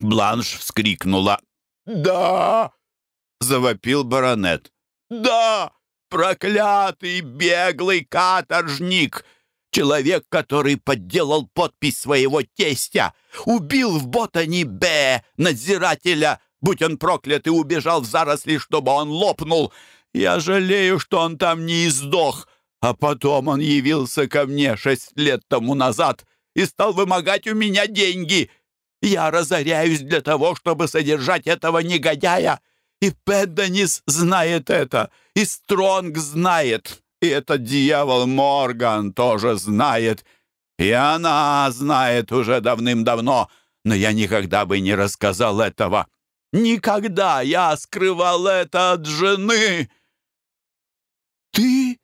Бланш вскрикнула. «Да!» — завопил баронет. «Да! Проклятый беглый каторжник! Человек, который подделал подпись своего тестя, убил в Ботани Б, надзирателя, будь он проклят, и убежал в заросли, чтобы он лопнул. Я жалею, что он там не издох, а потом он явился ко мне шесть лет тому назад и стал вымогать у меня деньги. Я разоряюсь для того, чтобы содержать этого негодяя, и Пэдденис знает это, и Стронг знает». И этот дьявол Морган тоже знает. И она знает уже давным-давно, но я никогда бы не рассказал этого. Никогда я скрывал это от жены!» «Ты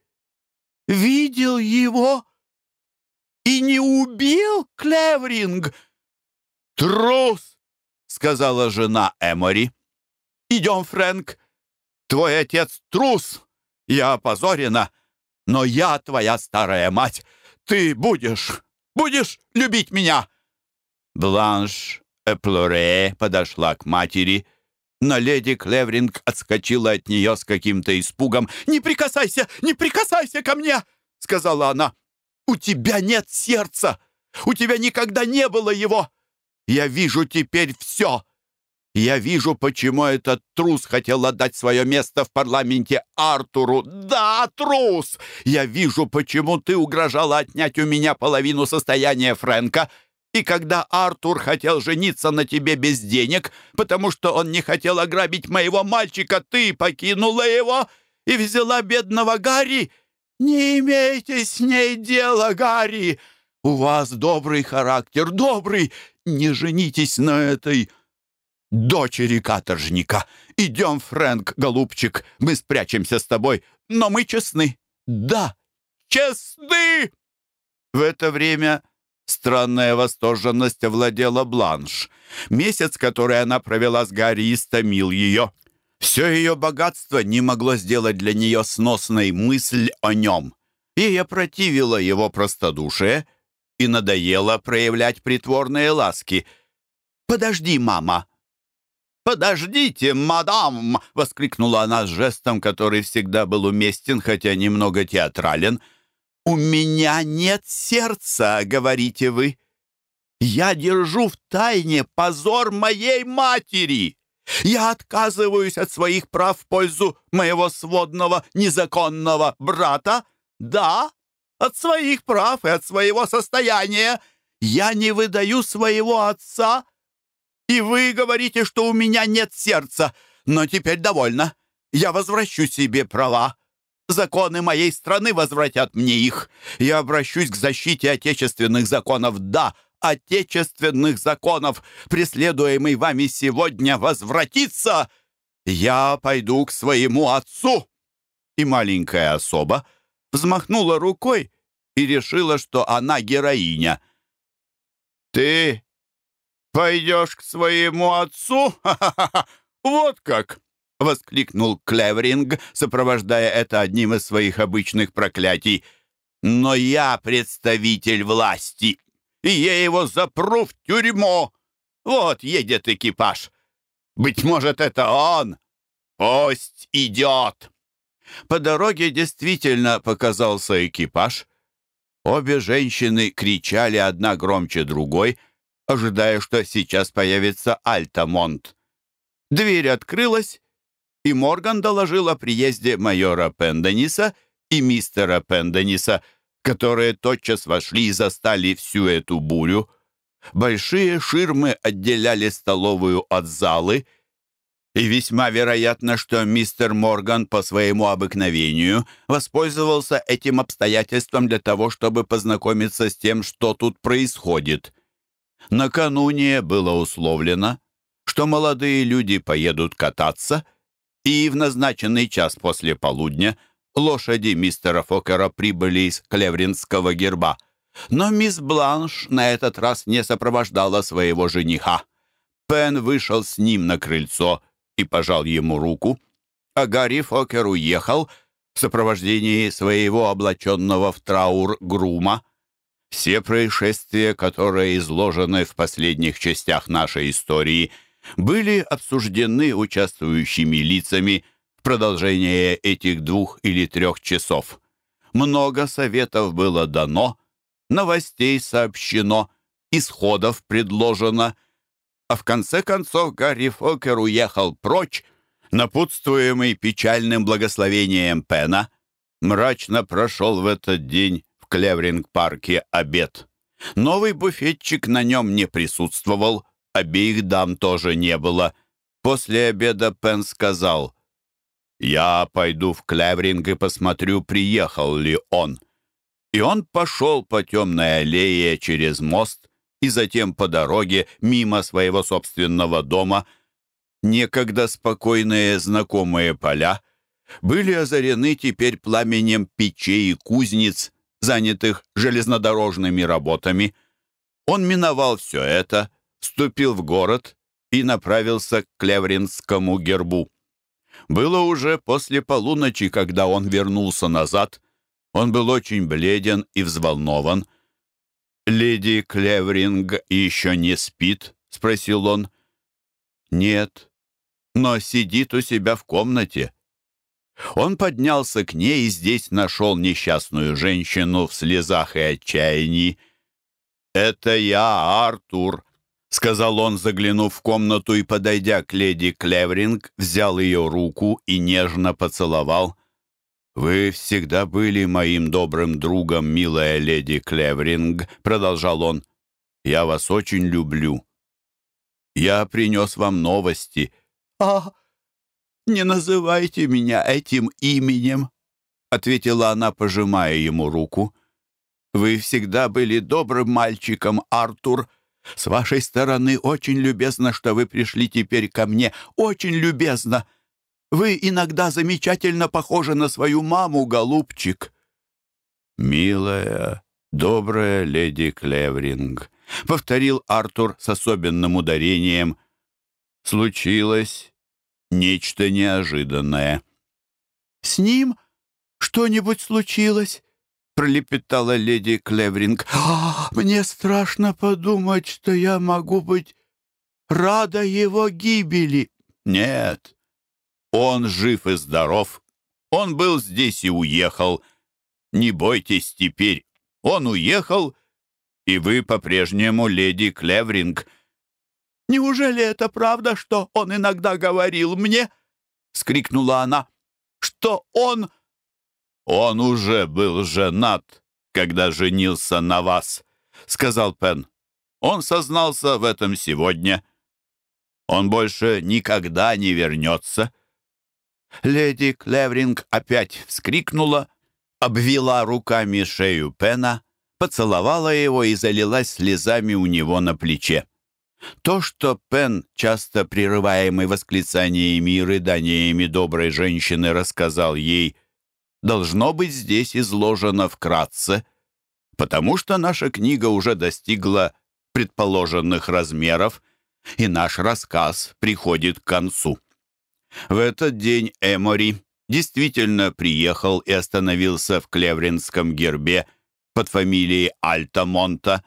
видел его и не убил Клевринг?» «Трус!» — сказала жена Эмори. «Идем, Фрэнк. Твой отец трус. Я опозорена, но я твоя старая мать. Ты будешь, будешь любить меня!» Бланш Эплоре подошла к матери, но леди Клевринг отскочила от нее с каким-то испугом. «Не прикасайся! Не прикасайся ко мне!» — сказала она. «У тебя нет сердца! У тебя никогда не было его! Я вижу теперь все!» Я вижу, почему этот трус хотел отдать свое место в парламенте Артуру. Да, трус! Я вижу, почему ты угрожала отнять у меня половину состояния Фрэнка. И когда Артур хотел жениться на тебе без денег, потому что он не хотел ограбить моего мальчика, ты покинула его и взяла бедного Гарри. Не имейте с ней дела, Гарри. У вас добрый характер, добрый. Не женитесь на этой дочери каторжника. Идем, Фрэнк, голубчик, мы спрячемся с тобой, но мы честны. Да, честны!» В это время странная восторженность овладела Бланш. Месяц, который она провела с Гарри, истомил ее. Все ее богатство не могло сделать для нее сносной мысль о нем. Ей опротивило его простодушие и надоело проявлять притворные ласки. «Подожди, мама!» «Подождите, мадам!» — воскликнула она с жестом, который всегда был уместен, хотя немного театрален. «У меня нет сердца, — говорите вы. Я держу в тайне позор моей матери. Я отказываюсь от своих прав в пользу моего сводного незаконного брата. Да, от своих прав и от своего состояния. Я не выдаю своего отца, и вы говорите, что у меня нет сердца. Но теперь довольно. Я возвращу себе права. Законы моей страны возвратят мне их. Я обращусь к защите отечественных законов. Да, отечественных законов, преследуемый вами сегодня, возвратится. Я пойду к своему отцу». И маленькая особа взмахнула рукой и решила, что она героиня. «Ты «Пойдешь к своему отцу? Вот как!» — воскликнул Клевринг, сопровождая это одним из своих обычных проклятий. «Но я представитель власти, и я его запру в тюрьму. Вот едет экипаж. Быть может, это он. Пусть идет!» По дороге действительно показался экипаж. Обе женщины кричали одна громче другой — ожидая, что сейчас появится Альтамонт. Дверь открылась, и Морган доложил о приезде майора Пендениса и мистера Пендениса, которые тотчас вошли и застали всю эту бурю. Большие ширмы отделяли столовую от залы, и весьма вероятно, что мистер Морган по своему обыкновению воспользовался этим обстоятельством для того, чтобы познакомиться с тем, что тут происходит. Накануне было условлено, что молодые люди поедут кататься, и в назначенный час после полудня лошади мистера Фокера прибыли из Клевринского герба. Но мисс Бланш на этот раз не сопровождала своего жениха. Пен вышел с ним на крыльцо и пожал ему руку, а Гарри Фокер уехал в сопровождении своего облаченного в траур грума. Все происшествия, которые изложены в последних частях нашей истории, были обсуждены участвующими лицами в продолжение этих двух или трех часов. Много советов было дано, новостей сообщено, исходов предложено, а в конце концов Гарри Фокер уехал прочь, напутствуемый печальным благословением Пена, мрачно прошел в этот день Клевринг-парке обед. Новый буфетчик на нем не присутствовал, обеих дам тоже не было. После обеда Пен сказал, «Я пойду в Клевринг и посмотрю, приехал ли он». И он пошел по темной аллее через мост и затем по дороге мимо своего собственного дома. Некогда спокойные знакомые поля были озарены теперь пламенем печей и кузниц, занятых железнодорожными работами. Он миновал все это, вступил в город и направился к Клевринскому гербу. Было уже после полуночи, когда он вернулся назад. Он был очень бледен и взволнован. «Леди Клевринг еще не спит?» — спросил он. «Нет, но сидит у себя в комнате». Он поднялся к ней и здесь нашел несчастную женщину в слезах и отчаянии. «Это я, Артур», — сказал он, заглянув в комнату и, подойдя к леди Клевринг, взял ее руку и нежно поцеловал. «Вы всегда были моим добрым другом, милая леди Клевринг», — продолжал он. «Я вас очень люблю. Я принес вам новости». «А, не называйте меня этим именем», — ответила она, пожимая ему руку. «Вы всегда были добрым мальчиком, Артур», — с вашей стороны очень любезно, что вы пришли теперь ко мне. Очень любезно. Вы иногда замечательно похожи на свою маму, голубчик». «Милая, добрая леди Клевринг», — повторил Артур с особенным ударением. «Случилось нечто неожиданное». «С ним что-нибудь случилось?» Пролепетала леди Клевринг. «А, «Мне страшно подумать, что я могу быть рада его гибели». «Нет, он жив и здоров. Он был здесь и уехал. Не бойтесь теперь. Он уехал, и вы по-прежнему леди Клевринг». «Неужели это правда, что он иногда говорил мне?» — скрикнула она. «Что он...» «Он уже был женат, когда женился на вас», — сказал Пен. «Он сознался в этом сегодня. Он больше никогда не вернется». Леди Клевринг опять вскрикнула, обвела руками шею Пена, поцеловала его и залилась слезами у него на плече. То, что Пен, часто прерываемый восклицаниями и рыданиями доброй женщины, рассказал ей — должно быть здесь изложено вкратце, потому что наша книга уже достигла предположенных размеров, и наш рассказ приходит к концу. В этот день Эмори действительно приехал и остановился в Клевринском гербе под фамилией Альтамонта.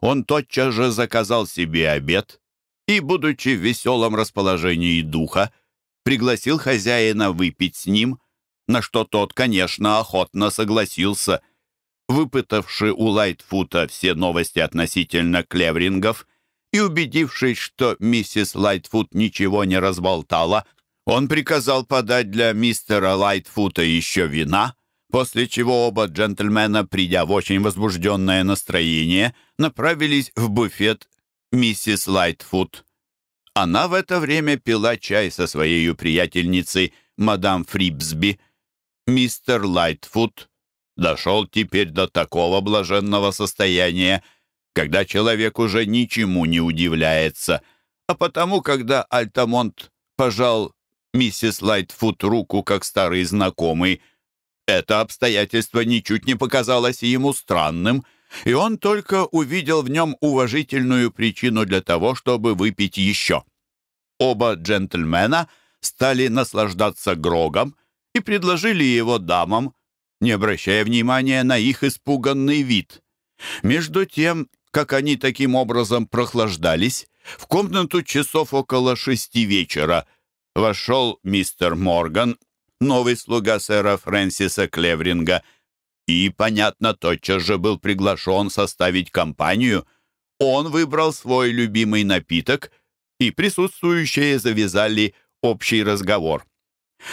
Он тотчас же заказал себе обед и, будучи в веселом расположении духа, пригласил хозяина выпить с ним – на что тот, конечно, охотно согласился. Выпытавши у Лайтфута все новости относительно клеврингов и убедившись, что миссис Лайтфут ничего не разболтала, он приказал подать для мистера Лайтфута еще вина, после чего оба джентльмена, придя в очень возбужденное настроение, направились в буфет миссис Лайтфут. Она в это время пила чай со своей приятельницей, мадам Фрибсби, мистер Лайтфуд дошел теперь до такого блаженного состояния, когда человек уже ничему не удивляется, а потому, когда Альтамонт пожал миссис Лайтфуд руку как старый знакомый, это обстоятельство ничуть не показалось ему странным, и он только увидел в нем уважительную причину для того, чтобы выпить еще. Оба джентльмена стали наслаждаться Грогом, и предложили его дамам, не обращая внимания на их испуганный вид. Между тем, как они таким образом прохлаждались, в комнату часов около шести вечера вошел мистер Морган, новый слуга сэра Фрэнсиса Клевринга, и, понятно, тотчас же был приглашен составить компанию. Он выбрал свой любимый напиток, и присутствующие завязали общий разговор.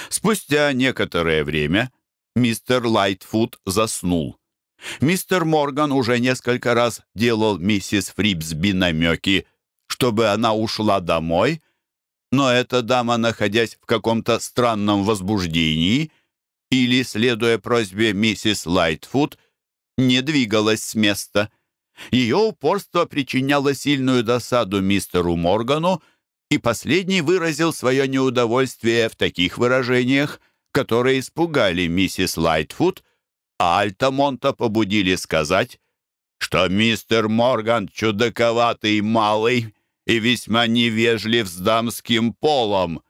Спустя некоторое время мистер Лайтфуд заснул. Мистер Морган уже несколько раз делал миссис Фрибсби намеки, чтобы она ушла домой, но эта дама, находясь в каком-то странном возбуждении или, следуя просьбе миссис Лайтфуд, не двигалась с места. Ее упорство причиняло сильную досаду мистеру Моргану, и последний выразил свое неудовольствие в таких выражениях, которые испугали миссис Лайтфуд, а Альтамонта побудили сказать, что мистер Морган чудаковатый малый и весьма невежлив с дамским полом.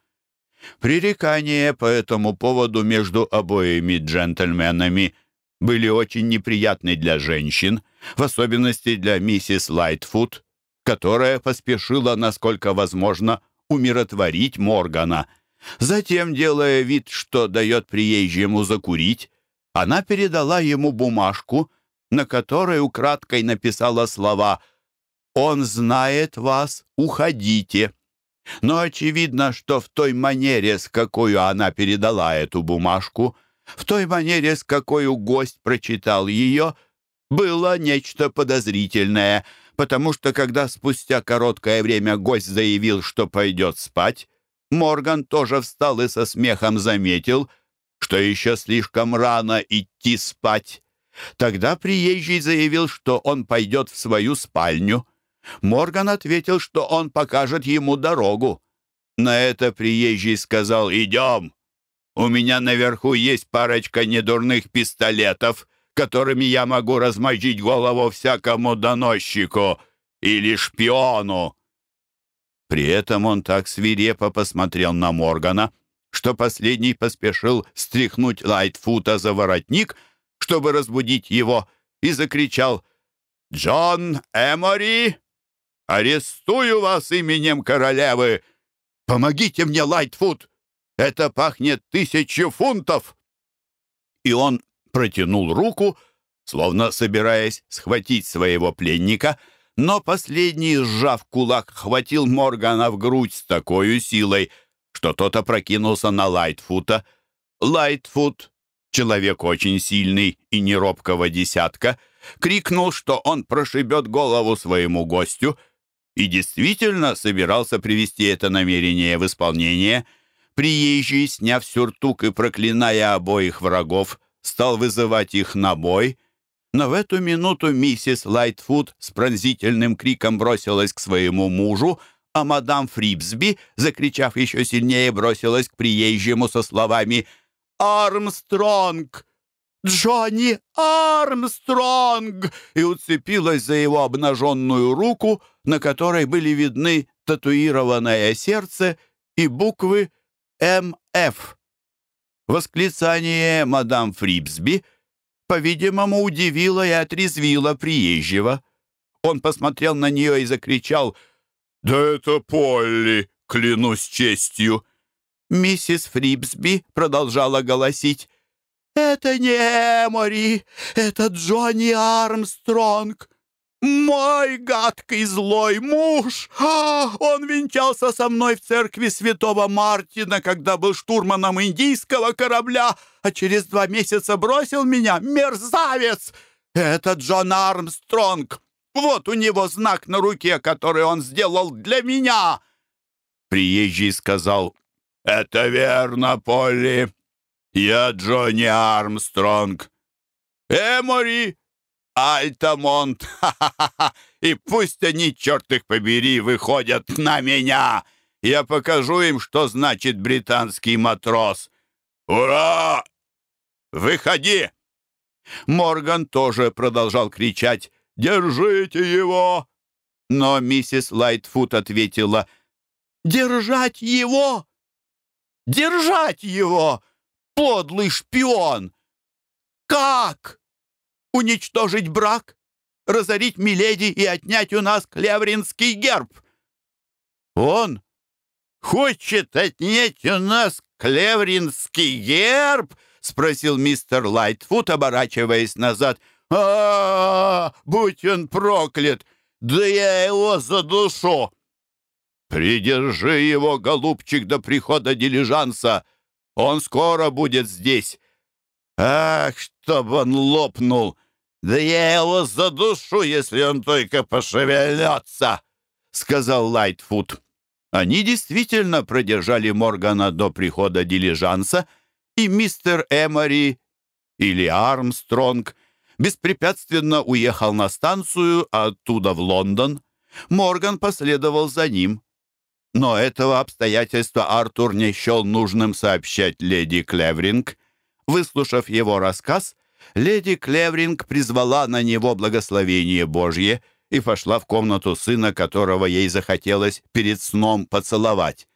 Пререкания по этому поводу между обоими джентльменами были очень неприятны для женщин, в особенности для миссис Лайтфуд, которая поспешила, насколько возможно, умиротворить Моргана. Затем, делая вид, что дает приезжему закурить, она передала ему бумажку, на которой украдкой написала слова «Он знает вас, уходите». Но очевидно, что в той манере, с какой она передала эту бумажку, в той манере, с какой гость прочитал ее, было нечто подозрительное, потому что когда спустя короткое время гость заявил, что пойдет спать, Морган тоже встал и со смехом заметил, что еще слишком рано идти спать. Тогда приезжий заявил, что он пойдет в свою спальню. Морган ответил, что он покажет ему дорогу. На это приезжий сказал «Идем, у меня наверху есть парочка недурных пистолетов, которыми я могу размозжить голову всякому доносчику или шпиону». При этом он так свирепо посмотрел на Моргана, что последний поспешил стряхнуть Лайтфута за воротник, чтобы разбудить его, и закричал «Джон Эмори, арестую вас именем королевы! Помогите мне, Лайтфут!» Это пахнет тысячу фунтов!» И он протянул руку, словно собираясь схватить своего пленника, но последний, сжав кулак, хватил Моргана в грудь с такой силой, что тот опрокинулся на Лайтфута. Лайтфут, человек очень сильный и неробкого десятка, крикнул, что он прошибет голову своему гостю, и действительно собирался привести это намерение в исполнение — Приезжий, сняв сюртук и проклиная обоих врагов, стал вызывать их на бой, но в эту минуту миссис Лайтфуд с пронзительным криком бросилась к своему мужу, а мадам Фрибсби, закричав еще сильнее, бросилась к приезжему со словами «Армстронг! Джонни Армстронг!» и уцепилась за его обнаженную руку, на которой были видны татуированное сердце и буквы М.Ф. Восклицание мадам Фрибсби, по-видимому, удивило и отрезвило приезжего. Он посмотрел на нее и закричал «Да это Полли, клянусь честью!» Миссис Фрибсби продолжала голосить «Это не Эмори, это Джонни Армстронг. «Мой гадкий злой муж! А, он венчался со мной в церкви святого Мартина, когда был штурманом индийского корабля, а через два месяца бросил меня, мерзавец! Это Джон Армстронг! Вот у него знак на руке, который он сделал для меня!» Приезжий сказал, «Это верно, Полли. Я Джонни Армстронг. Эмори Альтамонт! Ха-ха-ха! И пусть они, черт их побери, выходят на меня! Я покажу им, что значит британский матрос! Ура! Выходи!» Морган тоже продолжал кричать «Держите его!» Но миссис Лайтфуд ответила «Держать его! Держать его! Подлый шпион! Как?» Уничтожить брак, разорить Миледи и отнять у нас клевринский герб. Он хочет отнять у нас клевринский герб? спросил мистер Лайтфуд, оборачиваясь назад. А, -а, -а будь он проклят! Да я его задушу! Придержи его, голубчик, до прихода дилижанса. Он скоро будет здесь. Ах, чтоб он лопнул! «Да я его задушу, если он только пошевелется!» — сказал Лайтфуд. Они действительно продержали Моргана до прихода дилижанса, и мистер Эмори или Армстронг беспрепятственно уехал на станцию, а оттуда в Лондон. Морган последовал за ним. Но этого обстоятельства Артур не счел нужным сообщать леди Клевринг. Выслушав его рассказ, леди Клевринг призвала на него благословение Божье и пошла в комнату сына, которого ей захотелось перед сном поцеловать.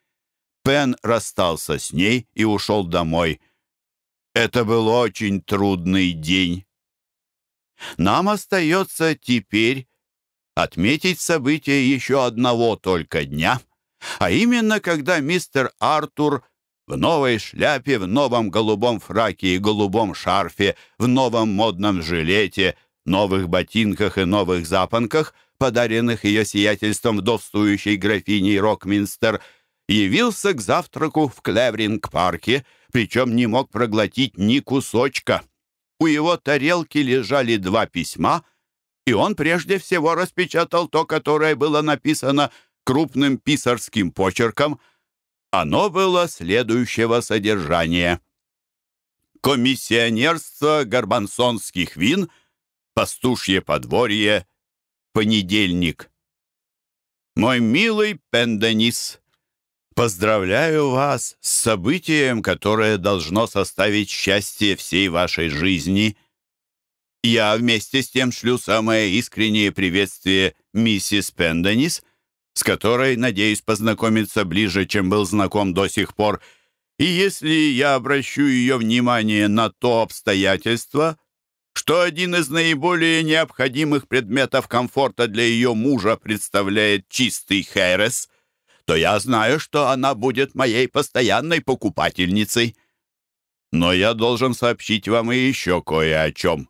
Пен расстался с ней и ушел домой. Это был очень трудный день. Нам остается теперь отметить событие еще одного только дня, а именно, когда мистер Артур в новой шляпе, в новом голубом фраке и голубом шарфе, в новом модном жилете, новых ботинках и новых запонках, подаренных ее сиятельством вдовствующей графиней Рокминстер, явился к завтраку в Клевринг-парке, причем не мог проглотить ни кусочка. У его тарелки лежали два письма, и он прежде всего распечатал то, которое было написано крупным писарским почерком. Оно было следующего содержания. Комиссионерство горбансонских вин, пастушье подворье, понедельник. Мой милый Пенденис, Поздравляю вас с событием, которое должно составить счастье всей вашей жизни. Я вместе с тем шлю самое искреннее приветствие миссис Пенденис, с которой, надеюсь, познакомиться ближе, чем был знаком до сих пор. И если я обращу ее внимание на то обстоятельство, что один из наиболее необходимых предметов комфорта для ее мужа представляет чистый херес — то я знаю, что она будет моей постоянной покупательницей. Но я должен сообщить вам и еще кое о чем.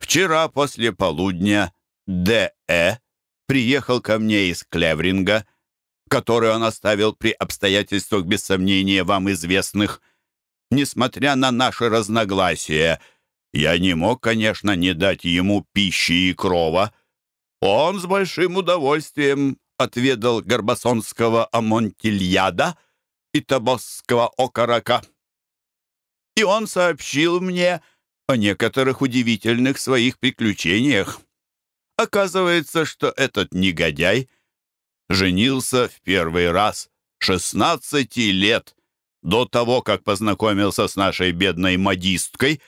Вчера после полудня Д.Э. приехал ко мне из Клевринга, который он оставил при обстоятельствах, без сомнения, вам известных. Несмотря на наши разногласия, я не мог, конечно, не дать ему пищи и крова. Он с большим удовольствием отведал горбасонского амонтильяда и табосского окорока. И он сообщил мне о некоторых удивительных своих приключениях. Оказывается, что этот негодяй женился в первый раз 16 лет до того, как познакомился с нашей бедной модисткой,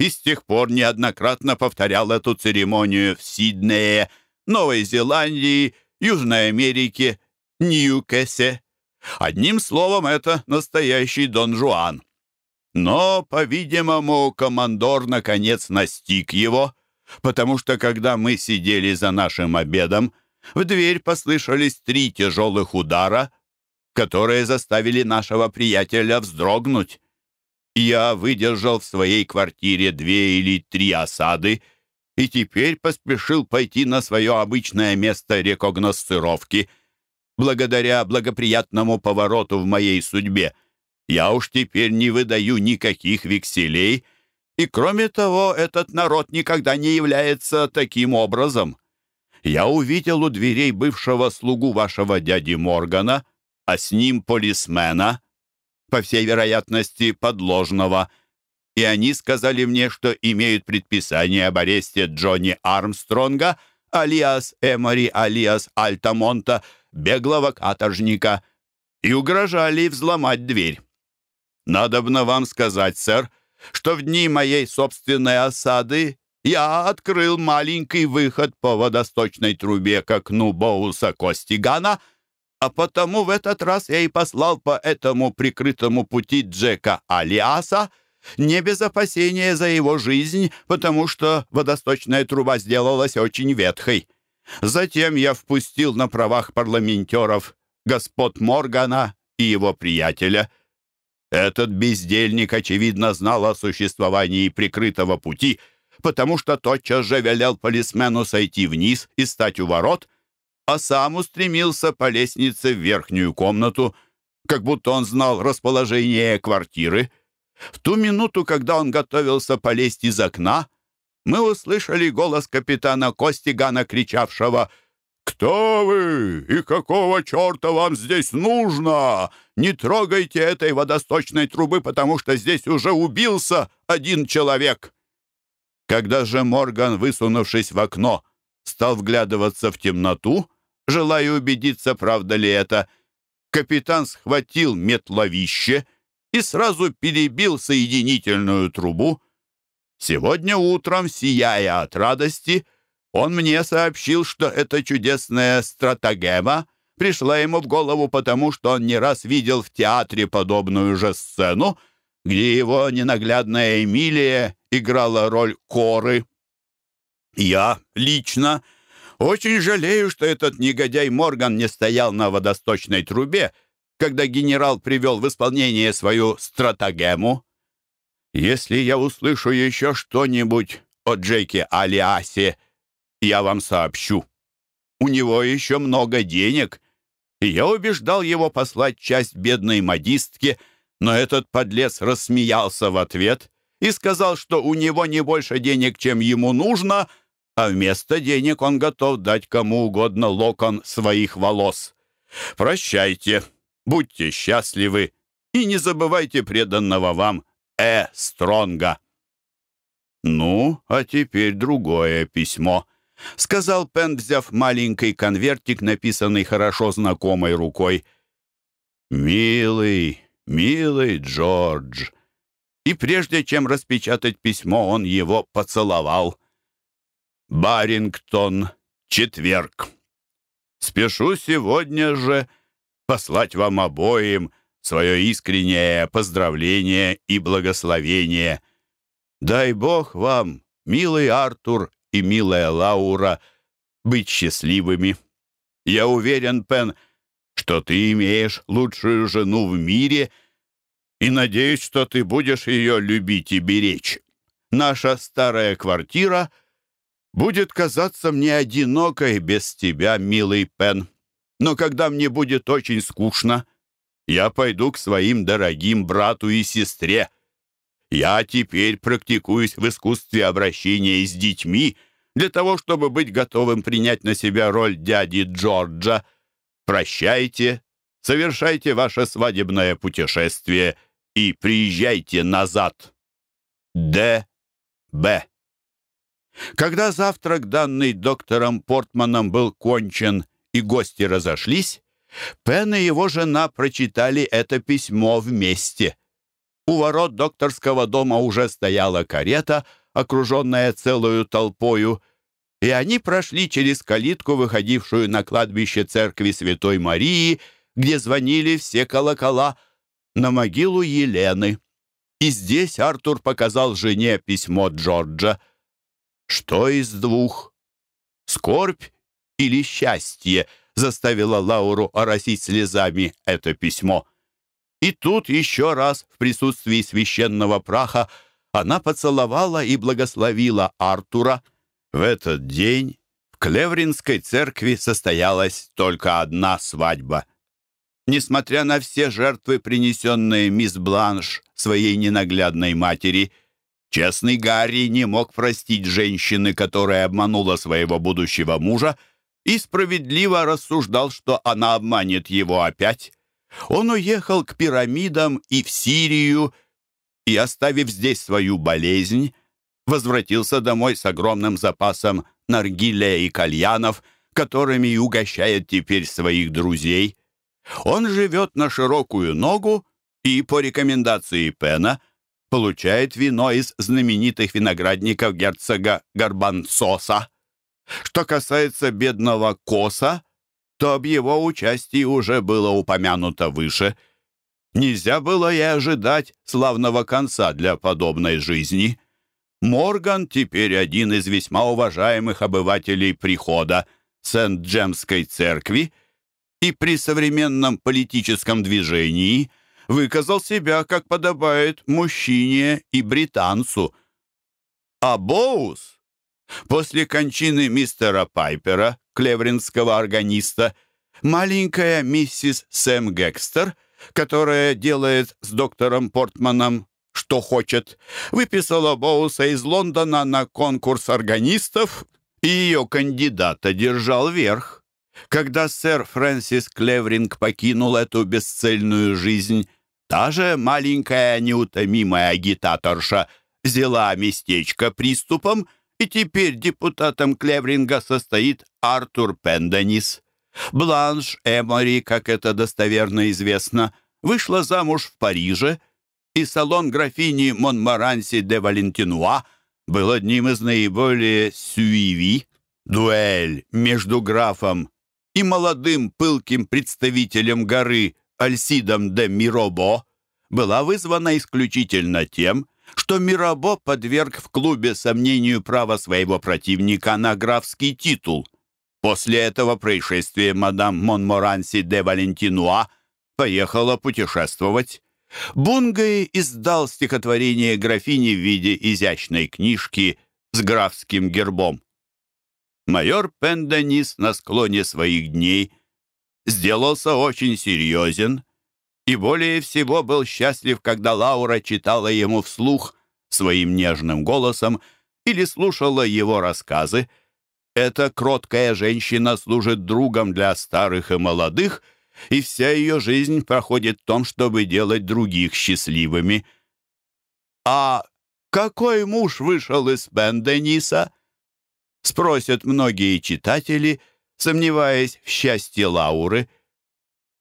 и с тех пор неоднократно повторял эту церемонию в Сиднее, Новой Зеландии Южной Америке, Ньюкесе. Одним словом, это настоящий Дон Жуан. Но, по-видимому, командор наконец настиг его, потому что, когда мы сидели за нашим обедом, в дверь послышались три тяжелых удара, которые заставили нашего приятеля вздрогнуть. Я выдержал в своей квартире две или три осады и теперь поспешил пойти на свое обычное место рекогносцировки. Благодаря благоприятному повороту в моей судьбе я уж теперь не выдаю никаких векселей, и кроме того, этот народ никогда не является таким образом. Я увидел у дверей бывшего слугу вашего дяди Моргана, а с ним полисмена, по всей вероятности, подложного, и они сказали мне, что имеют предписание об аресте Джонни Армстронга, алиас Эмори, алиас Альтамонта, беглого каторжника, и угрожали взломать дверь. Надобно вам сказать, сэр, что в дни моей собственной осады я открыл маленький выход по водосточной трубе к окну Боуса Костигана, а потому в этот раз я и послал по этому прикрытому пути Джека Алиаса, не без опасения за его жизнь, потому что водосточная труба сделалась очень ветхой. Затем я впустил на правах парламентеров господ Моргана и его приятеля. Этот бездельник, очевидно, знал о существовании прикрытого пути, потому что тотчас же велел полисмену сойти вниз и стать у ворот, а сам устремился по лестнице в верхнюю комнату, как будто он знал расположение квартиры. В ту минуту, когда он готовился полезть из окна, мы услышали голос капитана Костигана, кричавшего «Кто вы? И какого черта вам здесь нужно? Не трогайте этой водосточной трубы, потому что здесь уже убился один человек!» Когда же Морган, высунувшись в окно, стал вглядываться в темноту, желая убедиться, правда ли это, капитан схватил метловище и сразу перебил соединительную трубу. Сегодня утром, сияя от радости, он мне сообщил, что эта чудесная стратагема пришла ему в голову потому, что он не раз видел в театре подобную же сцену, где его ненаглядная Эмилия играла роль коры. Я лично очень жалею, что этот негодяй Морган не стоял на водосточной трубе, когда генерал привел в исполнение свою стратагему. Если я услышу еще что-нибудь о Джейке Алиасе, я вам сообщу. У него еще много денег, и я убеждал его послать часть бедной модистке, но этот подлец рассмеялся в ответ и сказал, что у него не больше денег, чем ему нужно, а вместо денег он готов дать кому угодно локон своих волос. Прощайте, будьте счастливы и не забывайте преданного вам Э. Стронга. Ну, а теперь другое письмо —— сказал Пен, взяв маленький конвертик, написанный хорошо знакомой рукой. «Милый, милый Джордж!» И прежде чем распечатать письмо, он его поцеловал. «Барингтон, четверг. Спешу сегодня же послать вам обоим свое искреннее поздравление и благословение. Дай Бог вам, милый Артур и милая Лаура быть счастливыми. Я уверен, Пен, что ты имеешь лучшую жену в мире и надеюсь, что ты будешь ее любить и беречь. Наша старая квартира будет казаться мне одинокой без тебя, милый Пен. Но когда мне будет очень скучно, я пойду к своим дорогим брату и сестре — я теперь практикуюсь в искусстве обращения с детьми для того, чтобы быть готовым принять на себя роль дяди Джорджа. Прощайте, совершайте ваше свадебное путешествие и приезжайте назад. Д. Б. Когда завтрак, данный доктором Портманом, был кончен и гости разошлись, Пен и его жена прочитали это письмо вместе — у ворот докторского дома уже стояла карета, окруженная целую толпою, и они прошли через калитку, выходившую на кладбище церкви Святой Марии, где звонили все колокола, на могилу Елены. И здесь Артур показал жене письмо Джорджа. Что из двух? Скорбь или счастье заставило Лауру оросить слезами это письмо — и тут еще раз в присутствии священного праха она поцеловала и благословила Артура. В этот день в Клевринской церкви состоялась только одна свадьба. Несмотря на все жертвы, принесенные мисс Бланш своей ненаглядной матери, честный Гарри не мог простить женщины, которая обманула своего будущего мужа, и справедливо рассуждал, что она обманет его опять. Он уехал к пирамидам и в Сирию, и, оставив здесь свою болезнь, возвратился домой с огромным запасом наргиле и кальянов, которыми и угощает теперь своих друзей. Он живет на широкую ногу и, по рекомендации Пена, получает вино из знаменитых виноградников герцога Гарбанцоса. Что касается бедного Коса, то об его участии уже было упомянуто выше. Нельзя было и ожидать славного конца для подобной жизни. Морган теперь один из весьма уважаемых обывателей прихода Сент-Джемской церкви и при современном политическом движении выказал себя, как подобает мужчине и британцу. А Боус после кончины мистера Пайпера клевринского органиста, маленькая миссис Сэм Гекстер, которая делает с доктором Портманом что хочет, выписала Боуса из Лондона на конкурс органистов, и ее кандидата держал верх. Когда сэр Фрэнсис Клевринг покинул эту бесцельную жизнь, та же маленькая неутомимая агитаторша взяла местечко приступом и теперь депутатом Клевринга состоит Артур Пенденис. Бланш Эмори, как это достоверно известно, вышла замуж в Париже, и салон графини Монмаранси де Валентинуа был одним из наиболее сюиви. Дуэль между графом и молодым пылким представителем горы Альсидом де Миробо была вызвана исключительно тем, что Мирабо подверг в клубе сомнению права своего противника на графский титул. После этого происшествия мадам Монморанси де Валентинуа поехала путешествовать. Бунгай издал стихотворение графини в виде изящной книжки с графским гербом. Майор Пенденис на склоне своих дней сделался очень серьезен и более всего был счастлив, когда Лаура читала ему вслух своим нежным голосом или слушала его рассказы. Эта кроткая женщина служит другом для старых и молодых, и вся ее жизнь проходит в том, чтобы делать других счастливыми. «А какой муж вышел из Бен-Дениса?» — спросят многие читатели, сомневаясь в счастье Лауры —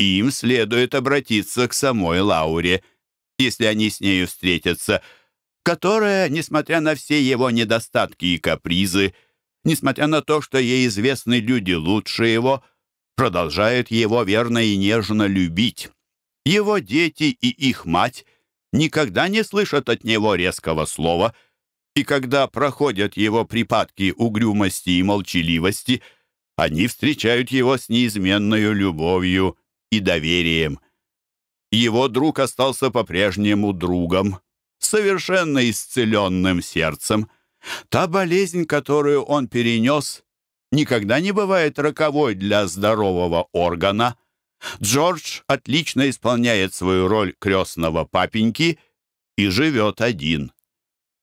им следует обратиться к самой Лауре, если они с нею встретятся, которая, несмотря на все его недостатки и капризы, несмотря на то, что ей известны люди лучше его, продолжает его верно и нежно любить. Его дети и их мать никогда не слышат от него резкого слова, и когда проходят его припадки угрюмости и молчаливости, они встречают его с неизменной любовью и доверием. Его друг остался по-прежнему другом, совершенно исцеленным сердцем. Та болезнь, которую он перенес, никогда не бывает роковой для здорового органа. Джордж отлично исполняет свою роль крестного папеньки и живет один.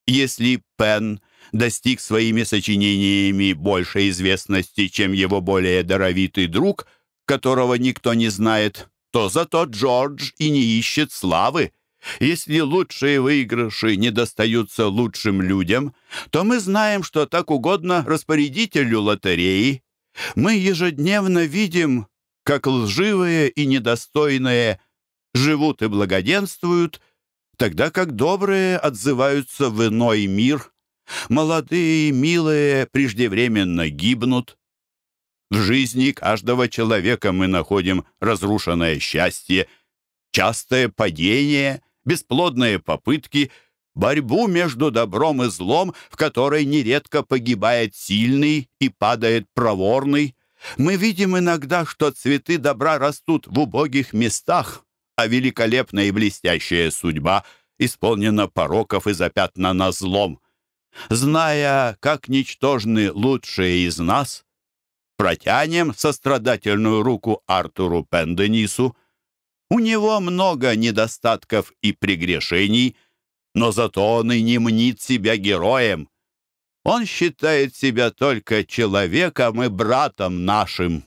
Если Пен достиг своими сочинениями большей известности, чем его более даровитый друг — которого никто не знает, то зато Джордж и не ищет славы. Если лучшие выигрыши не достаются лучшим людям, то мы знаем, что так угодно распорядителю лотереи. Мы ежедневно видим, как лживые и недостойные живут и благоденствуют, тогда как добрые отзываются в иной мир. Молодые и милые преждевременно гибнут, в жизни каждого человека мы находим разрушенное счастье, частое падение, бесплодные попытки, борьбу между добром и злом, в которой нередко погибает сильный и падает проворный. Мы видим иногда, что цветы добра растут в убогих местах, а великолепная и блестящая судьба исполнена пороков и запятнана злом. Зная, как ничтожны лучшие из нас, протянем сострадательную руку Артуру Пенденису. У него много недостатков и прегрешений, но зато он и не мнит себя героем. Он считает себя только человеком и братом нашим.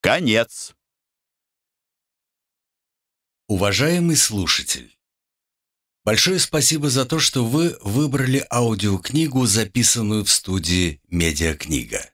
Конец. Уважаемый слушатель, большое спасибо за то, что вы выбрали аудиокнигу, записанную в студии «Медиакнига».